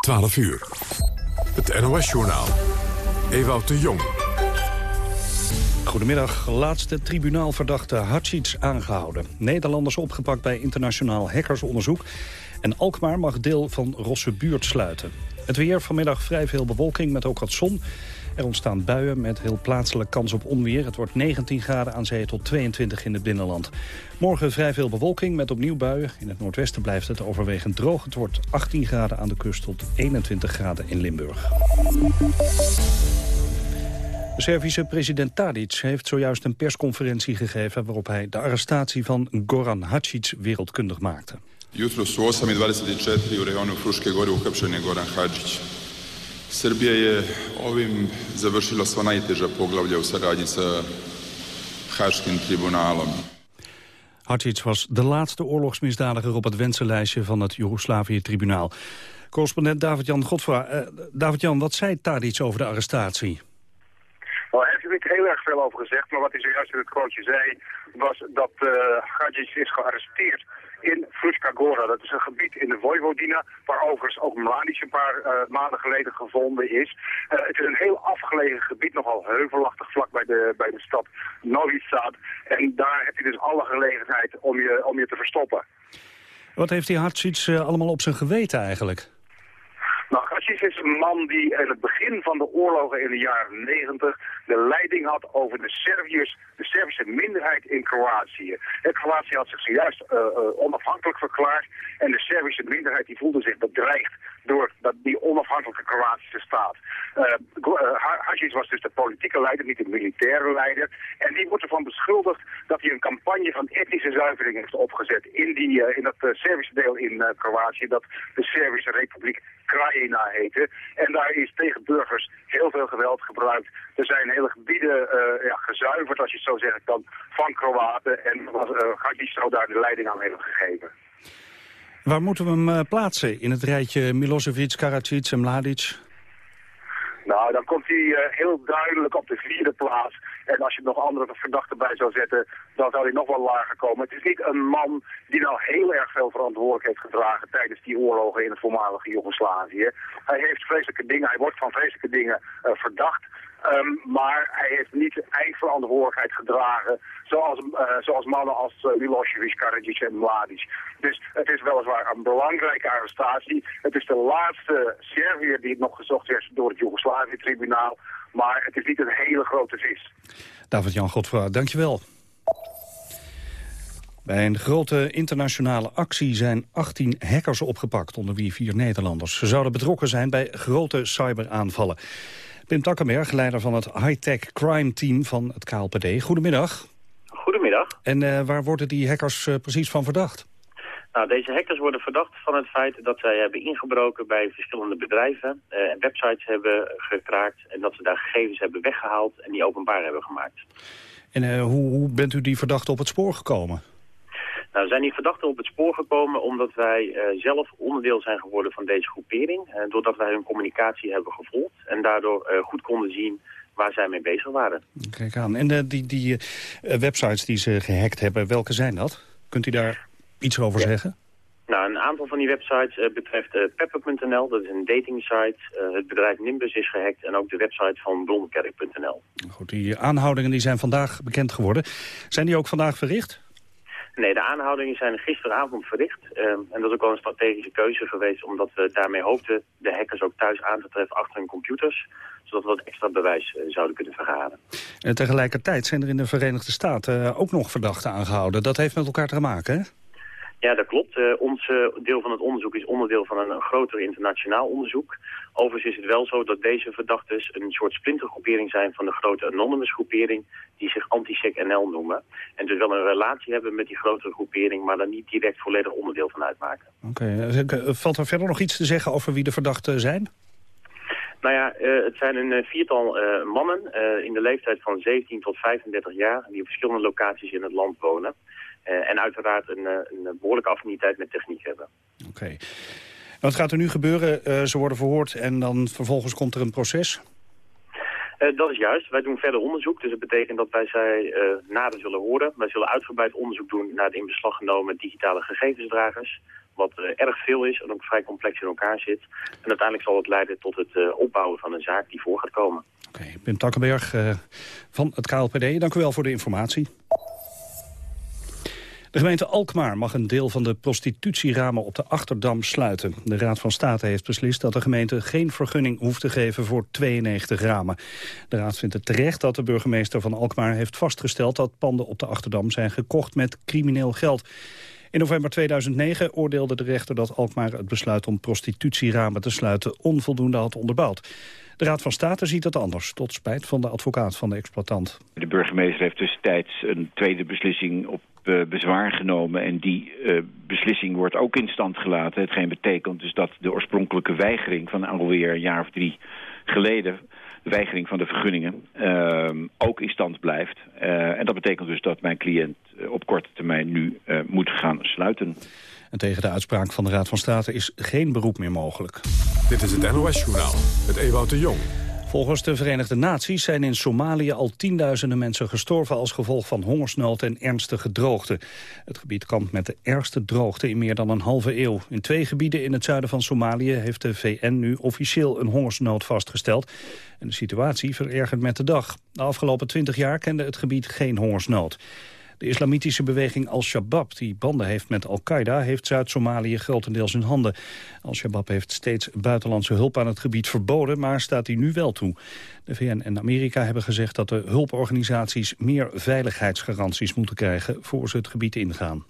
12 uur. Het NOS-journaal. Ewout de Jong. Goedemiddag. Laatste tribunaalverdachte Hatsic aangehouden. Nederlanders opgepakt bij internationaal hackersonderzoek. En Alkmaar mag deel van Rosse buurt sluiten. Het weer vanmiddag vrij veel bewolking met ook wat zon. Er ontstaan buien met heel plaatselijk kans op onweer. Het wordt 19 graden aan zee tot 22 in het binnenland. Morgen vrij veel bewolking met opnieuw buien. In het noordwesten blijft het overwegend droog. Het wordt 18 graden aan de kust tot 21 graden in Limburg. De Servische president Tadic heeft zojuist een persconferentie gegeven... waarop hij de arrestatie van Goran Hadžić wereldkundig maakte. Jutro su 8.24 u rejonu Fruške gore Goran Hadžić. Srbija je ovim završila sva najteža poglavlja u saradnji sa Haškim tribunalom. Hadžić was de laatste oorlogsmisdadiger op het wensenlijstje van het Joegoslavië-tribunaal. Correspondent David-Jan Godfra. Uh, David-Jan, wat zei Tadic over de arrestatie? Nou, hij heeft er niet heel erg veel over gezegd, maar wat hij zojuist in het quoteje zei... was dat uh, is gearresteerd in Fruska Gora. Dat is een gebied in de Vojvodina, waar overigens ook Mladic een paar uh, maanden geleden gevonden is. Uh, het is een heel afgelegen gebied, nogal heuvelachtig vlak bij de, bij de stad Novi Sad. En daar heb je dus alle gelegenheid om je, om je te verstoppen. Wat heeft die Hartsic uh, allemaal op zijn geweten eigenlijk? Nou, Is een man die in het begin van de oorlogen in de jaren negentig de leiding had over de Serviërs, de Servische minderheid in Kroatië. En Kroatië had zich zojuist uh, uh, onafhankelijk verklaard en de Servische minderheid die voelde zich bedreigd door dat, die onafhankelijke Kroatische staat. Uh, was dus de politieke leider, niet de militaire leider. En die wordt ervan beschuldigd dat hij een campagne van etnische zuivering heeft opgezet in, die, in dat Servische deel in Kroatië, dat de Servische Republiek Krajina En daar is tegen burgers heel veel geweld gebruikt. Er zijn hele gebieden uh, ja, gezuiverd, als je het zo zeggen kan, van Kroaten. En uh, zou daar de leiding aan hebben gegeven. Waar moeten we hem uh, plaatsen? In het rijtje Milosevic, Karadzic en Mladic? Nou, dan komt hij uh, heel duidelijk op de vierde plaats. En als je nog andere verdachten bij zou zetten, dan zou hij nog wel lager komen. Het is niet een man die nou heel erg veel verantwoordelijkheid heeft gedragen tijdens die oorlogen in het voormalige Joegoslavië. Hij heeft vreselijke dingen, hij wordt van vreselijke dingen uh, verdacht. Um, maar hij heeft niet eindverantwoordelijkheid gedragen, zoals, uh, zoals mannen als uh, Milosevic, Karadzic en Mladic. Dus het is weliswaar een belangrijke arrestatie. Het is de laatste Serviër die nog gezocht werd door het Joegoslavië-tribunaal. Maar het is niet een hele grote vis. David-Jan Godfra, dankjewel. Bij een grote internationale actie zijn 18 hackers opgepakt, onder wie vier Nederlanders. Ze zouden betrokken zijn bij grote cyberaanvallen. Pim Takkenberg, leider van het high-tech crime team van het KLPD. Goedemiddag. Goedemiddag. En uh, waar worden die hackers uh, precies van verdacht? Nou, deze hackers worden verdacht van het feit dat zij hebben ingebroken bij verschillende bedrijven uh, en websites hebben gekraakt en dat ze daar gegevens hebben weggehaald en die openbaar hebben gemaakt. En hoe, hoe bent u die verdachte op het spoor gekomen? Nou, we zijn die verdachten op het spoor gekomen omdat wij uh, zelf onderdeel zijn geworden van deze groepering. Uh, doordat wij hun communicatie hebben gevolgd en daardoor uh, goed konden zien waar zij mee bezig waren. Kijk aan. En die, die websites die ze gehackt hebben, welke zijn dat? Kunt u daar iets over ja. zeggen? Nou, een aantal van die websites betreft pepper.nl, dat is een datingsite. Het bedrijf Nimbus is gehackt en ook de website van blomkerk.nl. Goed, die aanhoudingen die zijn vandaag bekend geworden. Zijn die ook vandaag verricht? Nee, de aanhoudingen zijn gisteravond verricht. Uh, en dat is ook wel een strategische keuze geweest... omdat we daarmee hoopten de hackers ook thuis aan te treffen achter hun computers... zodat we wat extra bewijs uh, zouden kunnen vergaren. En tegelijkertijd zijn er in de Verenigde Staten uh, ook nog verdachten aangehouden. Dat heeft met elkaar te maken, hè? Ja, dat klopt. Uh, ons uh, deel van het onderzoek is onderdeel van een, een groter internationaal onderzoek. Overigens is het wel zo dat deze verdachten een soort splintergroepering zijn van de grote anonymous groepering die zich anti-SEC-NL noemen. En dus wel een relatie hebben met die grotere groepering, maar daar niet direct volledig onderdeel van uitmaken. Oké, okay. valt er verder nog iets te zeggen over wie de verdachten zijn? Nou ja, uh, het zijn een viertal uh, mannen uh, in de leeftijd van 17 tot 35 jaar... die op verschillende locaties in het land wonen. En uiteraard een, een behoorlijke affiniteit met techniek hebben. Oké. Okay. Wat gaat er nu gebeuren? ze worden verhoord en dan vervolgens komt er een proces? Uh, dat is juist. Wij doen verder onderzoek. Dus dat betekent dat wij zij uh, nader zullen horen. Wij zullen uitgebreid onderzoek doen naar de in beslag genomen digitale gegevensdragers. wat erg veel is en ook vrij complex in elkaar zit. En uiteindelijk zal het leiden tot het opbouwen van een zaak die voor gaat komen. Oké, Pim Takkenberg van het KLPD, dank u wel voor de informatie. De gemeente Alkmaar mag een deel van de prostitutieramen op de Achterdam sluiten. De Raad van State heeft beslist dat de gemeente geen vergunning hoeft te geven voor 92 ramen. De Raad vindt het terecht dat de burgemeester van Alkmaar heeft vastgesteld dat panden op de Achterdam zijn gekocht met crimineel geld. In november 2009 oordeelde de rechter dat Alkmaar het besluit om prostitutieramen te sluiten onvoldoende had onderbouwd. De Raad van State ziet het anders, tot spijt van de advocaat van de exploitant. De burgemeester heeft tussentijds een tweede beslissing op uh, bezwaar genomen. En die uh, beslissing wordt ook in stand gelaten. Hetgeen betekent dus dat de oorspronkelijke weigering van alweer een jaar of drie geleden... de weigering van de vergunningen uh, ook in stand blijft. En dat betekent dus dat mijn cliënt op korte termijn nu moet gaan sluiten. En tegen de uitspraak van de Raad van State is geen beroep meer mogelijk. Dit is het NOS-journaal met Ewout de Jong. Volgens de Verenigde Naties zijn in Somalië al tienduizenden mensen gestorven als gevolg van hongersnood en ernstige droogte. Het gebied kampt met de ergste droogte in meer dan een halve eeuw. In twee gebieden in het zuiden van Somalië heeft de VN nu officieel een hongersnood vastgesteld. En de situatie verergert met de dag. De afgelopen twintig jaar kende het gebied geen hongersnood. De islamitische beweging Al-Shabaab, die banden heeft met Al-Qaeda... heeft Zuid-Somalië grotendeels in handen. Al-Shabaab heeft steeds buitenlandse hulp aan het gebied verboden... maar staat die nu wel toe. De VN en Amerika hebben gezegd dat de hulporganisaties... meer veiligheidsgaranties moeten krijgen voor ze het gebied ingaan.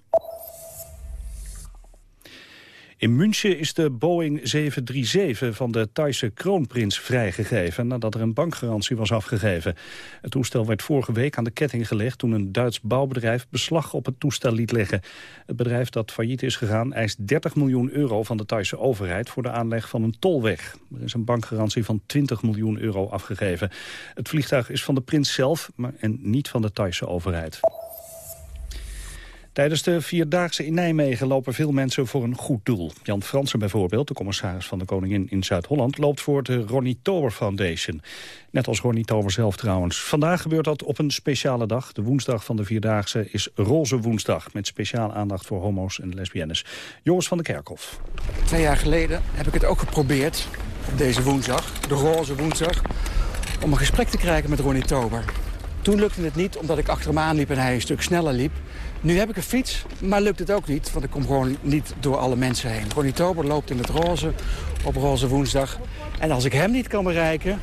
In München is de Boeing 737 van de Thaise kroonprins vrijgegeven nadat er een bankgarantie was afgegeven. Het toestel werd vorige week aan de ketting gelegd toen een Duits bouwbedrijf beslag op het toestel liet leggen. Het bedrijf dat failliet is gegaan eist 30 miljoen euro van de Thaise overheid voor de aanleg van een tolweg. Er is een bankgarantie van 20 miljoen euro afgegeven. Het vliegtuig is van de prins zelf maar, en niet van de Thaise overheid. Tijdens de Vierdaagse in Nijmegen lopen veel mensen voor een goed doel. Jan Fransen bijvoorbeeld, de commissaris van de Koningin in Zuid-Holland... loopt voor de Ronnie Tober Foundation. Net als Ronnie Tober zelf trouwens. Vandaag gebeurt dat op een speciale dag. De woensdag van de Vierdaagse is Roze Woensdag... met speciaal aandacht voor homo's en lesbiennes. Joris van der Kerkhof. Twee jaar geleden heb ik het ook geprobeerd, op deze woensdag, de Roze Woensdag... om een gesprek te krijgen met Ronnie Tober. Toen lukte het niet, omdat ik achter hem aan liep en hij een stuk sneller liep. Nu heb ik een fiets, maar lukt het ook niet, want ik kom gewoon niet door alle mensen heen. Ronnie Tober loopt in het roze op roze woensdag. En als ik hem niet kan bereiken,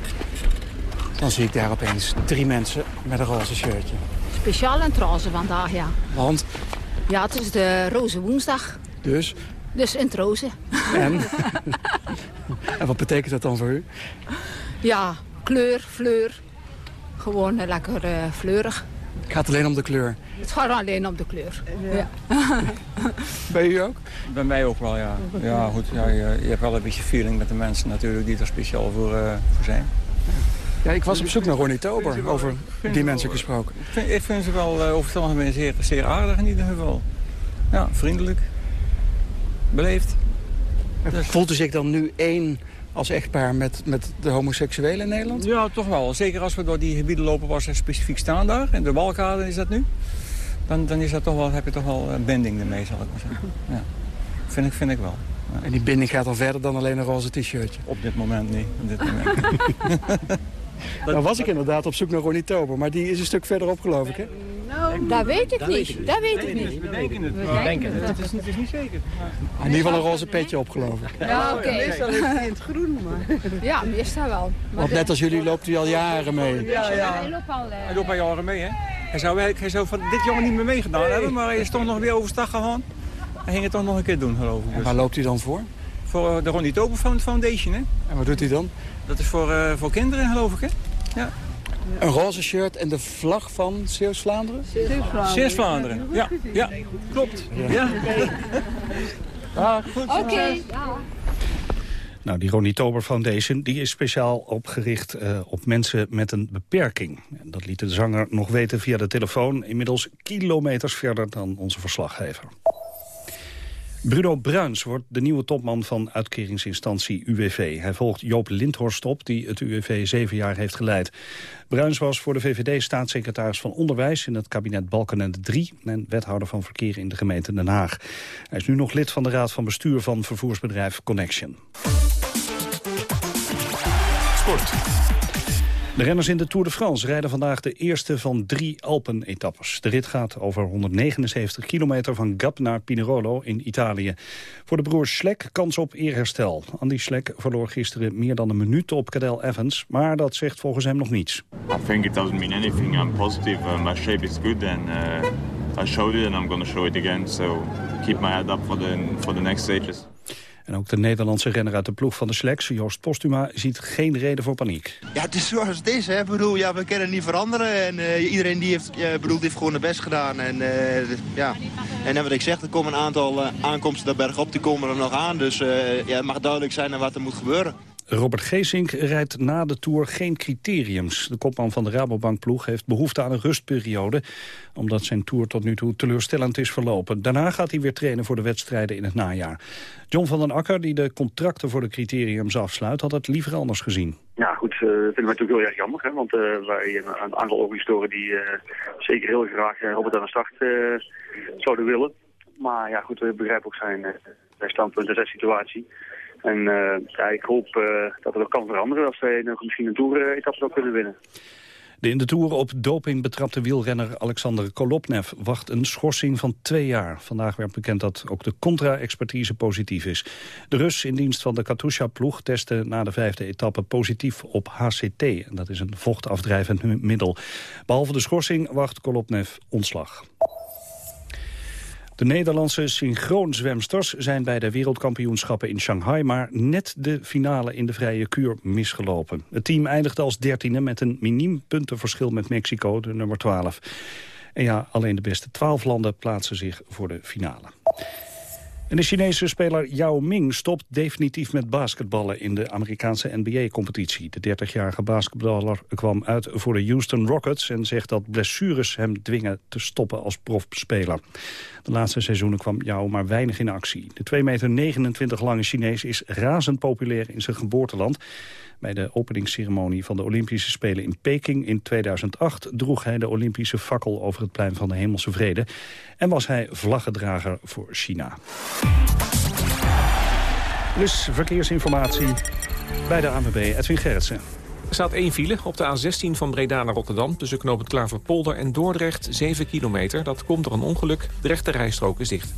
dan zie ik daar opeens drie mensen met een roze shirtje. Speciaal in het roze vandaag, ja. Want? Ja, het is de roze woensdag. Dus? Dus in het roze. En? en wat betekent dat dan voor u? Ja, kleur, fleur. Gewoon lekker uh, fleurig. Het gaat alleen om de kleur? Het gaat alleen om de kleur, ja. Bij u ook? Bij mij ook wel, ja. Ja, goed, ja, je, je hebt wel een beetje feeling met de mensen natuurlijk die er speciaal voor, uh, voor zijn. Ja, ik was op zoek naar Ronnie Tober, over die mensen gesproken. Ik vind, ik vind ze wel uh, over het algemeen zeer, zeer aardig in ieder geval. Ja, vriendelijk. Beleefd. Dus... Voelt u zich dan nu één als echtpaar met, met de homoseksuelen in Nederland? Ja, toch wel. Zeker als we door die gebieden lopen waar ze specifiek staan daar. In de Walkade is dat nu. Dan, dan is dat toch wel, heb je toch wel een binding ermee, zal ik maar zeggen. Ja. Vind, ik, vind ik wel. Ja. En die binding gaat dan verder dan alleen een roze t-shirtje? Op dit moment niet. Op dit moment. nou was ik inderdaad op zoek naar Ronnie Tober, maar die is een stuk verderop geloof ik, hè? Nou, dat weet ik niet. Dat weet ik niet. We denken het. We denken het. Het is, het is niet zeker. In ieder geval een roze petje op, geloof ik. Ja, oké. Okay. Meestal is hij in het groen, maar... Ja, meestal wel. Maar Want net als jullie loopt hij al jaren mee. Ja, ja. Hij loopt al, uh... hij loopt al jaren mee, hè? Hij zou, hij zou van dit jongen niet meer meegedaan nee. hebben, maar hij is toch nog weer overstag gegaan. Hij ging het toch nog een keer doen, geloof ik. En waar loopt hij dan voor? Voor de Ronnie Tober Foundation, hè? En wat doet hij dan? Dat is voor, uh, voor kinderen, geloof ik, hè? Ja. Een roze shirt en de vlag van Zeeuws-Vlaanderen? Zeeuws-Vlaanderen, ja. ja. Klopt. Ja. Oké. Okay. Nou, die Ronnie Tober Foundation die is speciaal opgericht uh, op mensen met een beperking. En dat liet de zanger nog weten via de telefoon, inmiddels kilometers verder dan onze verslaggever. Bruno Bruins wordt de nieuwe topman van uitkeringsinstantie UWV. Hij volgt Joop Lindhorst op, die het UWV zeven jaar heeft geleid. Bruins was voor de VVD staatssecretaris van Onderwijs... in het kabinet Balkenende 3 en wethouder van verkeer in de gemeente Den Haag. Hij is nu nog lid van de raad van bestuur van vervoersbedrijf Connection. Sport. De renners in de Tour de France rijden vandaag de eerste van drie Alpen-etappes. De rit gaat over 179 kilometer van Gap naar Pinerolo in Italië. Voor de broers Schlek kans op eerherstel. Andy Schlek verloor gisteren meer dan een minuut op Cadel Evans, maar dat zegt volgens hem nog niets. I think it doesn't mean anything. I'm positive. Uh, my shape is good and uh, I showed it and I'm going to show it again. So keep my head up for the for the next stages. En ook de Nederlandse renner uit de ploeg van de Sleks, Joost Postuma, ziet geen reden voor paniek. Ja, het is zoals het is. Hè. Bedoel, ja, we kunnen niet veranderen. En uh, iedereen die heeft, bedoel, heeft gewoon het best gedaan. En, uh, ja. en wat ik zeg, er komen een aantal aankomsten daar bergop, die komen er nog aan. Dus ja, het mag duidelijk zijn wat er moet gebeuren. Robert Geesink rijdt na de Tour geen criteriums. De kopman van de Rabobankploeg heeft behoefte aan een rustperiode... omdat zijn Tour tot nu toe teleurstellend is verlopen. Daarna gaat hij weer trainen voor de wedstrijden in het najaar. John van den Akker, die de contracten voor de criteriums afsluit... had het liever anders gezien. Ja, goed, uh, vinden we natuurlijk heel erg jammer. Hè? Want uh, wij een, een aantal organisatoren die zeker heel graag Robert aan de start zouden willen. Maar ja, goed, we begrijpen ook zijn, zijn standpunt en zijn situatie. En uh, ja, ik hoop uh, dat het ook kan veranderen als wij nog misschien een Tour-etappe zou kunnen winnen. De in de Tour op doping betrapte wielrenner Alexander Kolopnev wacht een schorsing van twee jaar. Vandaag werd bekend dat ook de contra-expertise positief is. De Rus in dienst van de Katusha-ploeg testte na de vijfde etappe positief op HCT. En dat is een vochtafdrijvend middel. Behalve de schorsing wacht Kolopnev ontslag. De Nederlandse synchroonzwemsters zijn bij de wereldkampioenschappen in Shanghai... maar net de finale in de vrije kuur misgelopen. Het team eindigde als dertiende met een miniem puntenverschil met Mexico, de nummer 12. En ja, alleen de beste twaalf landen plaatsen zich voor de finale. En de Chinese speler Yao Ming stopt definitief met basketballen in de Amerikaanse NBA-competitie. De 30-jarige basketballer kwam uit voor de Houston Rockets en zegt dat blessures hem dwingen te stoppen als profspeler. De laatste seizoenen kwam Yao maar weinig in actie. De 2,29 meter lange Chinees is razend populair in zijn geboorteland. Bij de openingsceremonie van de Olympische Spelen in Peking in 2008 droeg hij de Olympische fakkel over het plein van de Hemelse Vrede en was hij vlaggedrager voor China. Dus verkeersinformatie bij de ANWB Edwin Gerritsen. Er staat één file op de A16 van Breda naar Rotterdam... tussen knoop het Klaverpolder en Dordrecht, 7 kilometer. Dat komt door een ongeluk. De rechte rijstrook is dicht.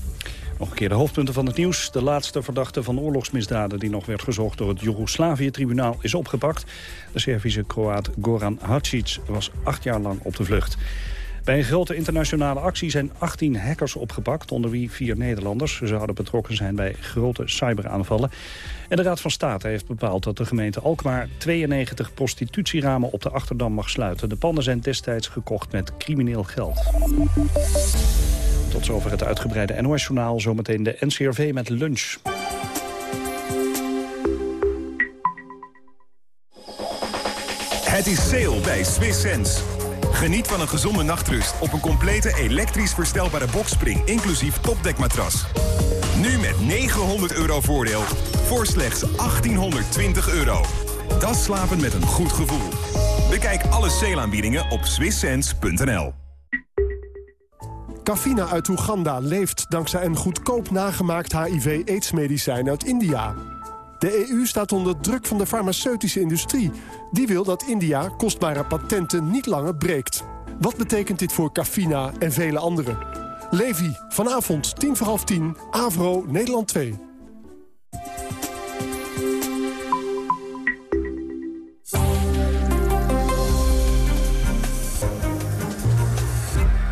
Nog een keer de hoofdpunten van het nieuws. De laatste verdachte van oorlogsmisdaden die nog werd gezocht door het Joegoslavië-tribunaal is opgepakt. De Servische Kroaat Goran Hadžić was acht jaar lang op de vlucht. Bij een grote internationale actie zijn 18 hackers opgepakt, onder wie vier Nederlanders. Ze zouden betrokken zijn bij grote cyberaanvallen. En de Raad van State heeft bepaald dat de gemeente Alkmaar 92 prostitutieramen op de Achterdam mag sluiten. De panden zijn destijds gekocht met crimineel geld. Tot zover het uitgebreide NOS-journaal. Zometeen de NCRV met lunch. Het is sale bij Swiss Sense. Geniet van een gezonde nachtrust op een complete elektrisch verstelbare bokspring... inclusief topdekmatras. Nu met 900 euro voordeel voor slechts 1820 euro. Dat slapen met een goed gevoel. Bekijk alle sale op swisssense.nl. Kafina uit Oeganda leeft dankzij een goedkoop nagemaakt HIV-aidsmedicijn uit India. De EU staat onder druk van de farmaceutische industrie. Die wil dat India kostbare patenten niet langer breekt. Wat betekent dit voor Kafina en vele anderen? Levi, vanavond tien voor half tien, Avro, Nederland 2.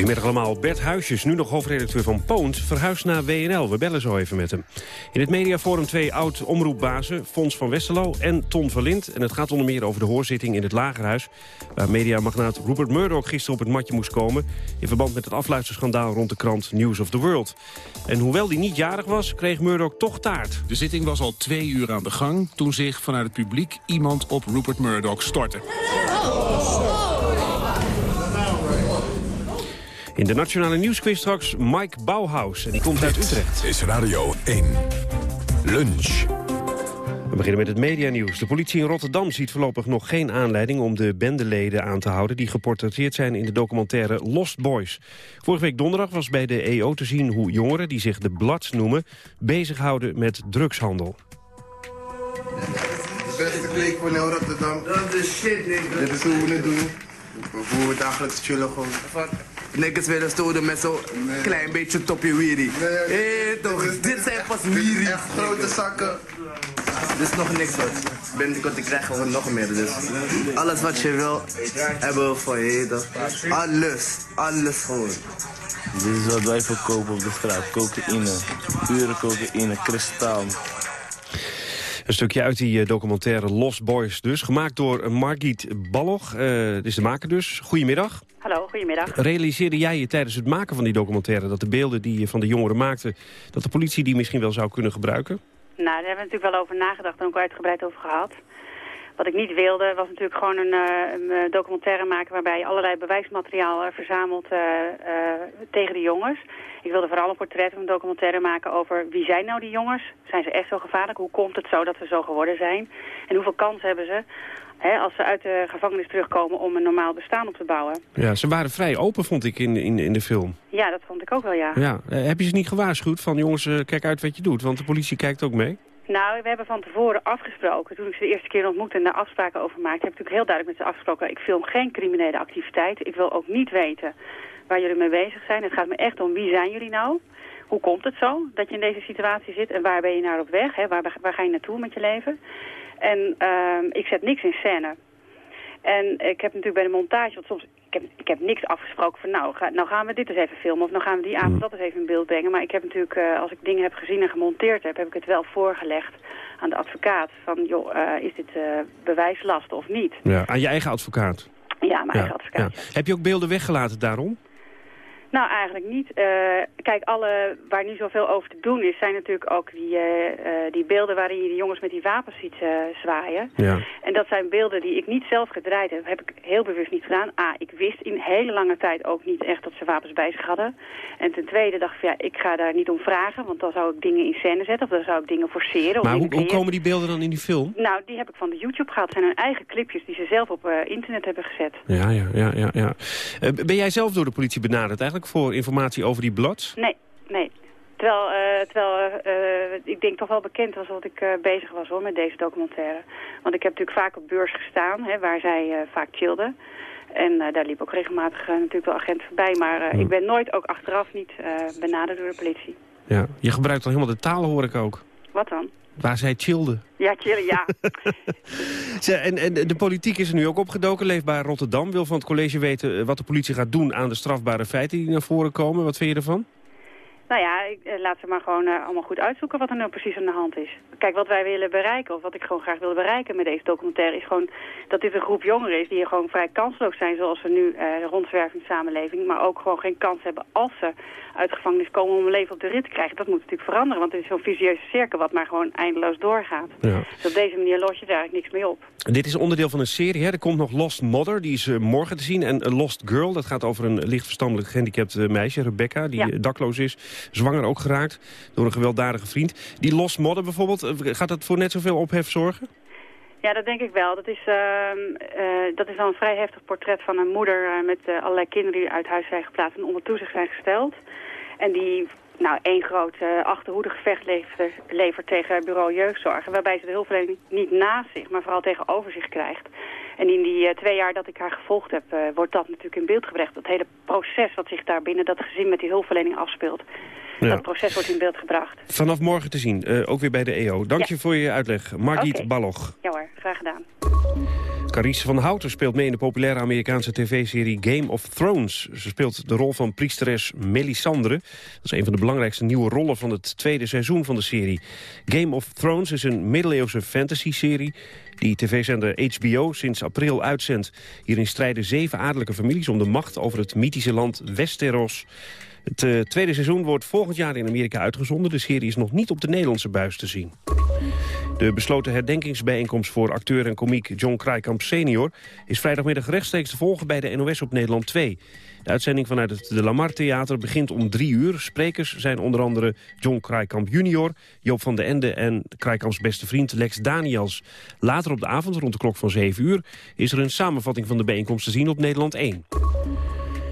Goedemiddag allemaal. Bert Huisjes, nu nog hoofdredacteur van Poont, verhuist naar WNL. We bellen zo even met hem. In het mediaforum twee oud-omroepbazen, Fons van Westerlo en Ton Verlind. En het gaat onder meer over de hoorzitting in het Lagerhuis... waar mediamagnaat Rupert Murdoch gisteren op het matje moest komen... in verband met het afluisterschandaal rond de krant News of the World. En hoewel die niet jarig was, kreeg Murdoch toch taart. De zitting was al twee uur aan de gang... toen zich vanuit het publiek iemand op Rupert Murdoch stortte. In de Nationale Nieuwsquiz straks Mike Bauhaus. En die komt uit Utrecht. is Radio 1. Lunch. We beginnen met het medianieuws. De politie in Rotterdam ziet voorlopig nog geen aanleiding om de bendeleden aan te houden... die geportretteerd zijn in de documentaire Lost Boys. Vorige week donderdag was bij de EO te zien hoe jongeren, die zich de Bloods noemen... bezighouden met drugshandel. beste klik van heel Rotterdam. Dat is shit. Dit is hoe we het doen. Hoe we dagelijks chillen gewoon. Niggas willen stoden met zo'n klein beetje topje wiri. Nee, toch, dit zijn pas. Echt grote zakken. Dit is nog niks wat. Binnenkort ik krijg gewoon nog meer. Dus alles wat je wil, hebben we voor je. toch? Alles, alles gewoon. Dit is wat wij verkopen op de straat. Cocaïne, pure cocaïne, kristaal. Een stukje uit die eh, documentaire Lost Boys dus. Gemaakt door Margit Balloch. Uh, dit is de maker dus. Goedemiddag. Hallo, goedemiddag. Realiseerde jij je tijdens het maken van die documentaire... dat de beelden die je van de jongeren maakte... dat de politie die misschien wel zou kunnen gebruiken? Nou, daar hebben we natuurlijk wel over nagedacht en ook uitgebreid over gehad. Wat ik niet wilde was natuurlijk gewoon een, uh, een documentaire maken... waarbij je allerlei bewijsmateriaal uh, verzamelt tegen de jongens. Ik wilde vooral een portret of een documentaire maken over wie zijn nou die jongens? Zijn ze echt zo gevaarlijk? Hoe komt het zo dat ze zo geworden zijn? En hoeveel kans hebben ze hè, als ze uit de gevangenis terugkomen om een normaal bestaan op te bouwen? Ja, ze waren vrij open, vond ik, in, in, in de film. Ja, dat vond ik ook wel, ja. ja. heb je ze niet gewaarschuwd van jongens, kijk uit wat je doet? Want de politie kijkt ook mee. Nou, we hebben van tevoren afgesproken, toen ik ze de eerste keer ontmoette en daar afspraken over maakte, heb ik natuurlijk heel duidelijk met ze afgesproken, ik film geen criminele activiteit. Ik wil ook niet weten waar jullie mee bezig zijn. Het gaat me echt om wie zijn jullie nou? Hoe komt het zo dat je in deze situatie zit en waar ben je naar op weg? Hè? Waar, waar ga je naartoe met je leven? En uh, ik zet niks in scène. En ik heb natuurlijk bij de montage, want soms, ik heb, ik heb niks afgesproken van nou, ga, nou gaan we dit eens even filmen of nou gaan we die avond dat eens even in beeld brengen. Maar ik heb natuurlijk, uh, als ik dingen heb gezien en gemonteerd heb, heb ik het wel voorgelegd aan de advocaat. Van joh, uh, is dit uh, bewijslast of niet? Ja, aan je eigen advocaat? Ja, mijn eigen advocaat. Ja. Heb je ook beelden weggelaten daarom? Nou, eigenlijk niet. Uh, kijk, alle, waar nu zoveel over te doen is, zijn natuurlijk ook die, uh, uh, die beelden waarin je de jongens met die wapens ziet zwaaien. Ja. En dat zijn beelden die ik niet zelf gedraaid heb. heb ik heel bewust niet gedaan. A, ik wist in hele lange tijd ook niet echt dat ze wapens bij zich hadden. En ten tweede dacht ik, ja, ik ga daar niet om vragen, want dan zou ik dingen in scène zetten of dan zou ik dingen forceren. Maar hoe, hoe, komen die beelden dan in die film? Nou, die heb ik van de YouTube gehad. Het zijn hun eigen clipjes die ze zelf op internet hebben gezet. Ja, ja, ja, ja. ja. ben jij zelf door de politie benaderd eigenlijk? Voor informatie over die blots? Nee, nee. Terwijl, uh, terwijl uh, ik denk toch wel bekend was dat ik uh, bezig was hoor, met deze documentaire. Want ik heb natuurlijk vaak op beurs gestaan, hè, waar zij vaak chillden. En daar liep ook regelmatig natuurlijk wel agenten voorbij. Maar ik ben nooit ook achteraf niet benaderd door de politie. Ja, je gebruikt dan helemaal de taal hoor ik ook. Wat dan? Waar zij chillden. Ja, chillen, ja. en, en de politiek is er nu ook opgedoken. Leefbaar Rotterdam wil van het college weten wat de politie gaat doen aan de strafbare feiten die naar voren komen. Wat vind je ervan? Nou ja, ik, eh, laat ze maar gewoon uh, allemaal goed uitzoeken wat er nou precies aan de hand is. Kijk, wat wij willen bereiken, of wat ik gewoon graag wil bereiken met deze documentaire... is gewoon dat dit een groep jongeren is die gewoon vrij kansloos zijn... zoals we nu uh, rondzwerven in de samenleving... maar ook gewoon geen kans hebben als ze uit gevangenis komen om een leven op de rit te krijgen. Dat moet natuurlijk veranderen, want het is zo'n visieuze cirkel... wat maar gewoon eindeloos doorgaat. Ja. Dus op deze manier los je er eigenlijk niks mee op. Dit is onderdeel van een serie, hè? Er komt nog Lost Mother, die is uh, morgen te zien. En Lost Girl, dat gaat over een licht verstandelijk gehandicapt meisje, Rebecca... die ja. dakloos is, zwanger ook geraakt door een gewelddadige vriend. Die Lost Mother bijvoorbeeld, gaat dat voor net zoveel ophef zorgen? Ja, dat denk ik wel. Dat is, uh, dat is wel een vrij heftig portret van een moeder uh, met allerlei kinderen die uit huis zijn geplaatst en onder toezicht zijn gesteld. En die nou, één groot achterhoedegevecht levert, levert tegen bureau jeugdzorg. Waarbij ze de hulpverlening niet naast zich, maar vooral tegenover zich krijgt. En in die twee jaar dat ik haar gevolgd heb, wordt dat natuurlijk in beeld gebracht. Dat hele proces wat zich daar binnen dat gezin met die hulpverlening afspeelt. Ja. Dat proces wordt in beeld gebracht. Vanaf morgen te zien, uh, ook weer bij de EO. Dank ja. je voor je uitleg. Margriet okay. Balloch. Ja hoor, graag gedaan. Carice van Houten speelt mee in de populaire Amerikaanse tv-serie Game of Thrones. Ze speelt de rol van priesteres Melisandre. Dat is een van de belangrijkste nieuwe rollen van het tweede seizoen van de serie. Game of Thrones is een middeleeuwse fantasy-serie die tv-zender HBO sinds april uitzendt. Hierin strijden zeven adellijke families om de macht over het mythische land Westeros. Het uh, tweede seizoen wordt volgend jaar in Amerika uitgezonden. De serie is nog niet op de Nederlandse buis te zien. De besloten herdenkingsbijeenkomst voor acteur en komiek John Krijkamp senior... is vrijdagmiddag rechtstreeks te volgen bij de NOS op Nederland 2. De uitzending vanuit het De Lamar Theater begint om drie uur. Sprekers zijn onder andere John Krijkamp junior, Joop van den Ende... en Krijkamps beste vriend Lex Daniels. Later op de avond, rond de klok van 7 uur... is er een samenvatting van de bijeenkomst te zien op Nederland 1.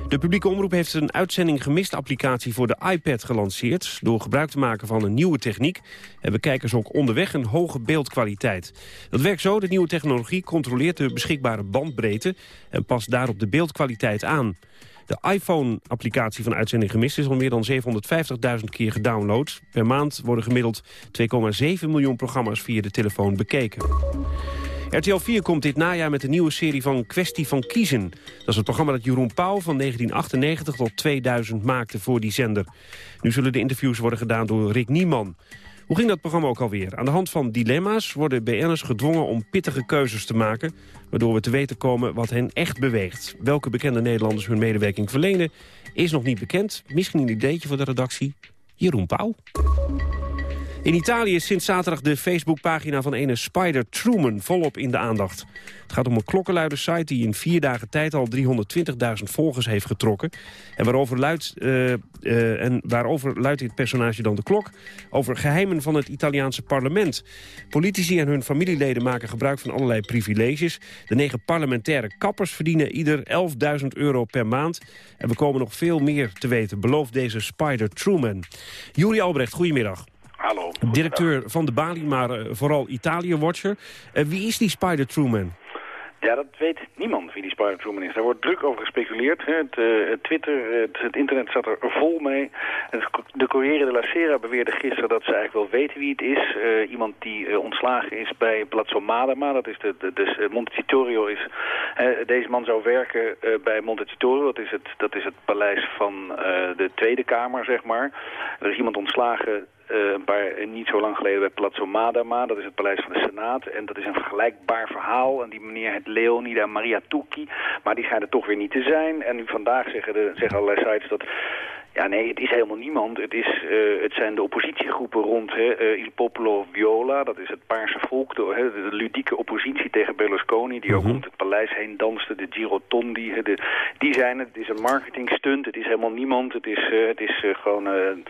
De publieke omroep heeft een uitzending gemist applicatie voor de iPad gelanceerd. Door gebruik te maken van een nieuwe techniek hebben kijkers ook onderweg een hoge beeldkwaliteit. Dat werkt zo, de nieuwe technologie controleert de beschikbare bandbreedte en past daarop de beeldkwaliteit aan. De iPhone-applicatie van Uitzending Gemist is al meer dan 750.000 keer gedownload. Per maand worden gemiddeld 2,7 miljoen programma's via de telefoon bekeken. RTL 4 komt dit najaar met een nieuwe serie van Kwestie van Kiezen. Dat is het programma dat Jeroen Pauw van 1998 tot 2000 maakte voor die zender. Nu zullen de interviews worden gedaan door Rick Nieman. Hoe ging dat programma ook alweer? Aan de hand van dilemma's worden BN'ers gedwongen om pittige keuzes te maken... waardoor we te weten komen wat hen echt beweegt. Welke bekende Nederlanders hun medewerking verlenen is nog niet bekend. Misschien een ideetje voor de redactie. Jeroen Pauw. In Italië is sinds zaterdag de Facebookpagina van ene Spider Truman volop in de aandacht. Het gaat om een klokkenluidersite die in vier dagen tijd al 320.000 volgers heeft getrokken. En waarover, luidt, uh, uh, en waarover luidt dit personage dan de klok? Over geheimen van het Italiaanse parlement. Politici en hun familieleden maken gebruik van allerlei privileges. De negen parlementaire kappers verdienen ieder 11.000 euro per maand. En we komen nog veel meer te weten, belooft deze Spider Truman. Juri Albrecht, goedemiddag. Hallo. Directeur van de Bali, maar uh, vooral Italië-watcher. Uh, wie is die Spider Truman? Ja, dat weet niemand wie die Spider Truman is. Daar wordt druk over gespeculeerd. Het, uh, het Twitter, het, het, internet staat er vol mee. de Corriere della Sera beweerde gisteren dat ze eigenlijk wel weten wie het is. Uh, iemand die uh, ontslagen is bij Palazzo Madama. Dat is de, de, dus Montecitorio is... deze man zou werken bij Montecitorio. Dat is het, dat is het paleis van de Tweede Kamer, zeg maar. Er is iemand ontslagen uh, een paar, niet zo lang geleden bij Palazzo Madama. Dat is het paleis van de Senaat. En dat is een vergelijkbaar verhaal. En die meneer het Leonida Maria Tucci. Maar die schijnt er toch weer niet te zijn. En nu vandaag zeggen, de, zeggen allerlei sites dat... Ja, nee, het is helemaal niemand. Het, is, uh, het zijn de oppositiegroepen rond hè, uh, Il Popolo Viola. Dat is het Paarse volk, de, hè, de ludieke oppositie tegen Berlusconi... die ook Mhm. rond het paleis heen danste, de Girotondi. Hè, de, die zijn het. Het is een marketingstunt. Het is helemaal niemand. Het is, uh, het is gewoon een,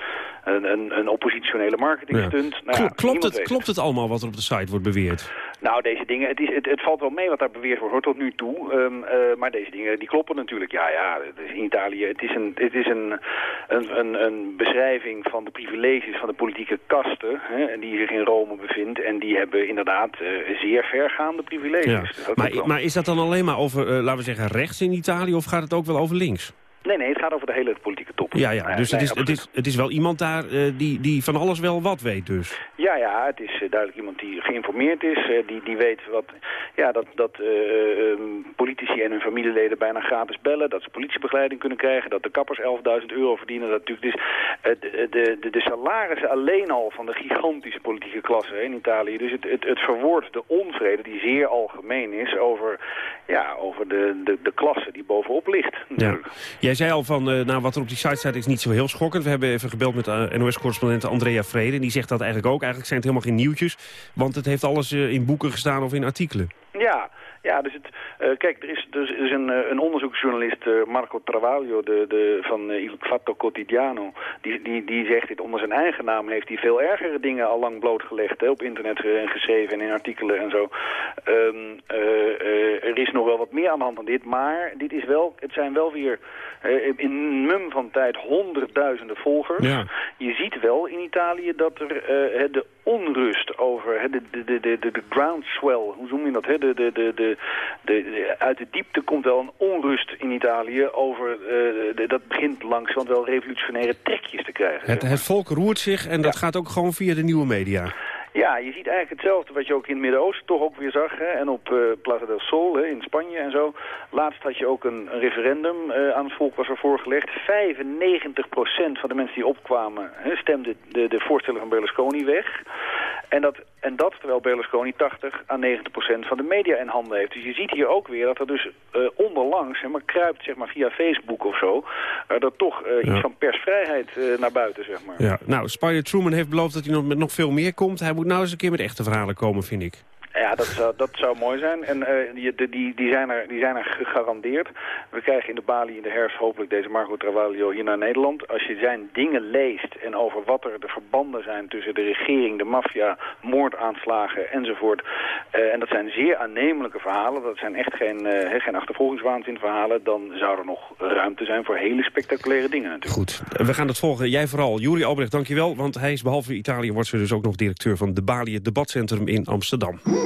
een, een oppositionele marketingstunt. Ja. Nou, ja, klopt, het, weet klopt het allemaal wat er op de site wordt beweerd? Nou, deze dingen, het, is, het, het valt wel mee wat daar beweerd wordt tot nu toe. Um, uh, maar deze dingen, die kloppen natuurlijk. Ja, ja, in Italië, het is, een, het is een, een, een, een beschrijving van de privileges van de politieke kasten... Hè, die zich in Rome bevindt. En die hebben inderdaad uh, zeer vergaande privileges. Ja. Dus Maar, maar is dat dan alleen maar over, uh, laten we zeggen, rechts in Italië... of gaat het ook wel over links? Nee, nee, het gaat over de hele politieke top. Ja, ja dus nee, het, is, het, is, het is wel iemand daar uh, die, die van alles wel wat weet dus. Ja, ja, het is uh, duidelijk iemand die geïnformeerd is. Uh, die, die weet wat, ja, dat, dat um, politici en hun familieleden bijna gratis bellen. Dat ze politiebegeleiding kunnen krijgen. Dat de kappers 11.000 euro verdienen. Dat natuurlijk dus, de, de, de salarissen alleen al van de gigantische politieke klasse in Italië. Dus het, het, het verwoordt de onvrede die zeer algemeen is over, ja, over de, de, de klasse die bovenop ligt. Ja. Jij zei al van, uh, nou, wat er op die site staat is niet zo heel schokkend. We hebben even gebeld met uh, NOS-correspondent Andrea Vrede. En die zegt dat eigenlijk ook. Eigenlijk zijn het helemaal geen nieuwtjes. Want het heeft alles uh, in boeken gestaan of in artikelen. Ja, ja, dus het, uh, kijk, er is, dus, er is een, uh, een onderzoeksjournalist, uh, Marco Travaglio, de, de, van Il Fatto Quotidiano, die, die, die zegt dit onder zijn eigen naam, heeft hij veel ergere dingen al lang blootgelegd, hè, op internet en geschreven en in artikelen en zo. Um, er is nog wel wat meer aan de hand dan dit, maar dit is wel, het zijn wel weer in een mum van tijd honderdduizenden volgers. Ja. Je ziet wel in Italië dat er de onrust over, de, de, de, de, de groundswell, hoe noem je dat, hè, de, de, de, de de, uit de diepte komt wel een onrust in Italië over, uh, de, dat begint langzaam wel revolutionaire trekjes te krijgen. Het, het volk roert zich en dat gaat ook gewoon via de nieuwe media. Ja, je ziet eigenlijk hetzelfde wat je ook in het Midden-Oosten toch ook weer zag. Hè? En op uh, Plaza del Sol hè, in Spanje en zo. Laatst had je ook een, een referendum uh, aan het volk was er voorgelegd. 95% van de mensen die opkwamen hè, stemden de, de voorstellen van Berlusconi weg. En dat, en dat terwijl Berlusconi 80 à 90 procent van de media in handen heeft. Dus je ziet hier ook weer dat er dus uh, onderlangs, zeg maar, kruipt zeg maar, via Facebook of zo... Uh, dat toch uh, ja. iets van persvrijheid naar buiten, zeg maar. Ja, nou, Spider Truman heeft beloofd dat hij nog met nog veel meer komt. Hij moet nou eens een keer met echte verhalen komen, vind ik. Ja, dat zou, dat zou mooi zijn. En uh, die, die, die, zijn er, die zijn er gegarandeerd. We krijgen in de Bali in de herfst hopelijk deze Margot Travaglio hier naar Nederland. Als je zijn dingen leest en over wat er de verbanden zijn tussen de regering, de maffia, moordaanslagen enzovoort. Uh, en dat zijn zeer aannemelijke verhalen. Dat zijn echt geen, uh, geen achtervolgingswaanzin verhalen. Dan zou er nog ruimte zijn voor hele spectaculaire dingen natuurlijk. Goed, we gaan het volgen. Jij vooral. Juri Albrecht, dankjewel. Want hij is behalve Italië wordt ze dus ook nog directeur van de Bali, het debatcentrum in Amsterdam.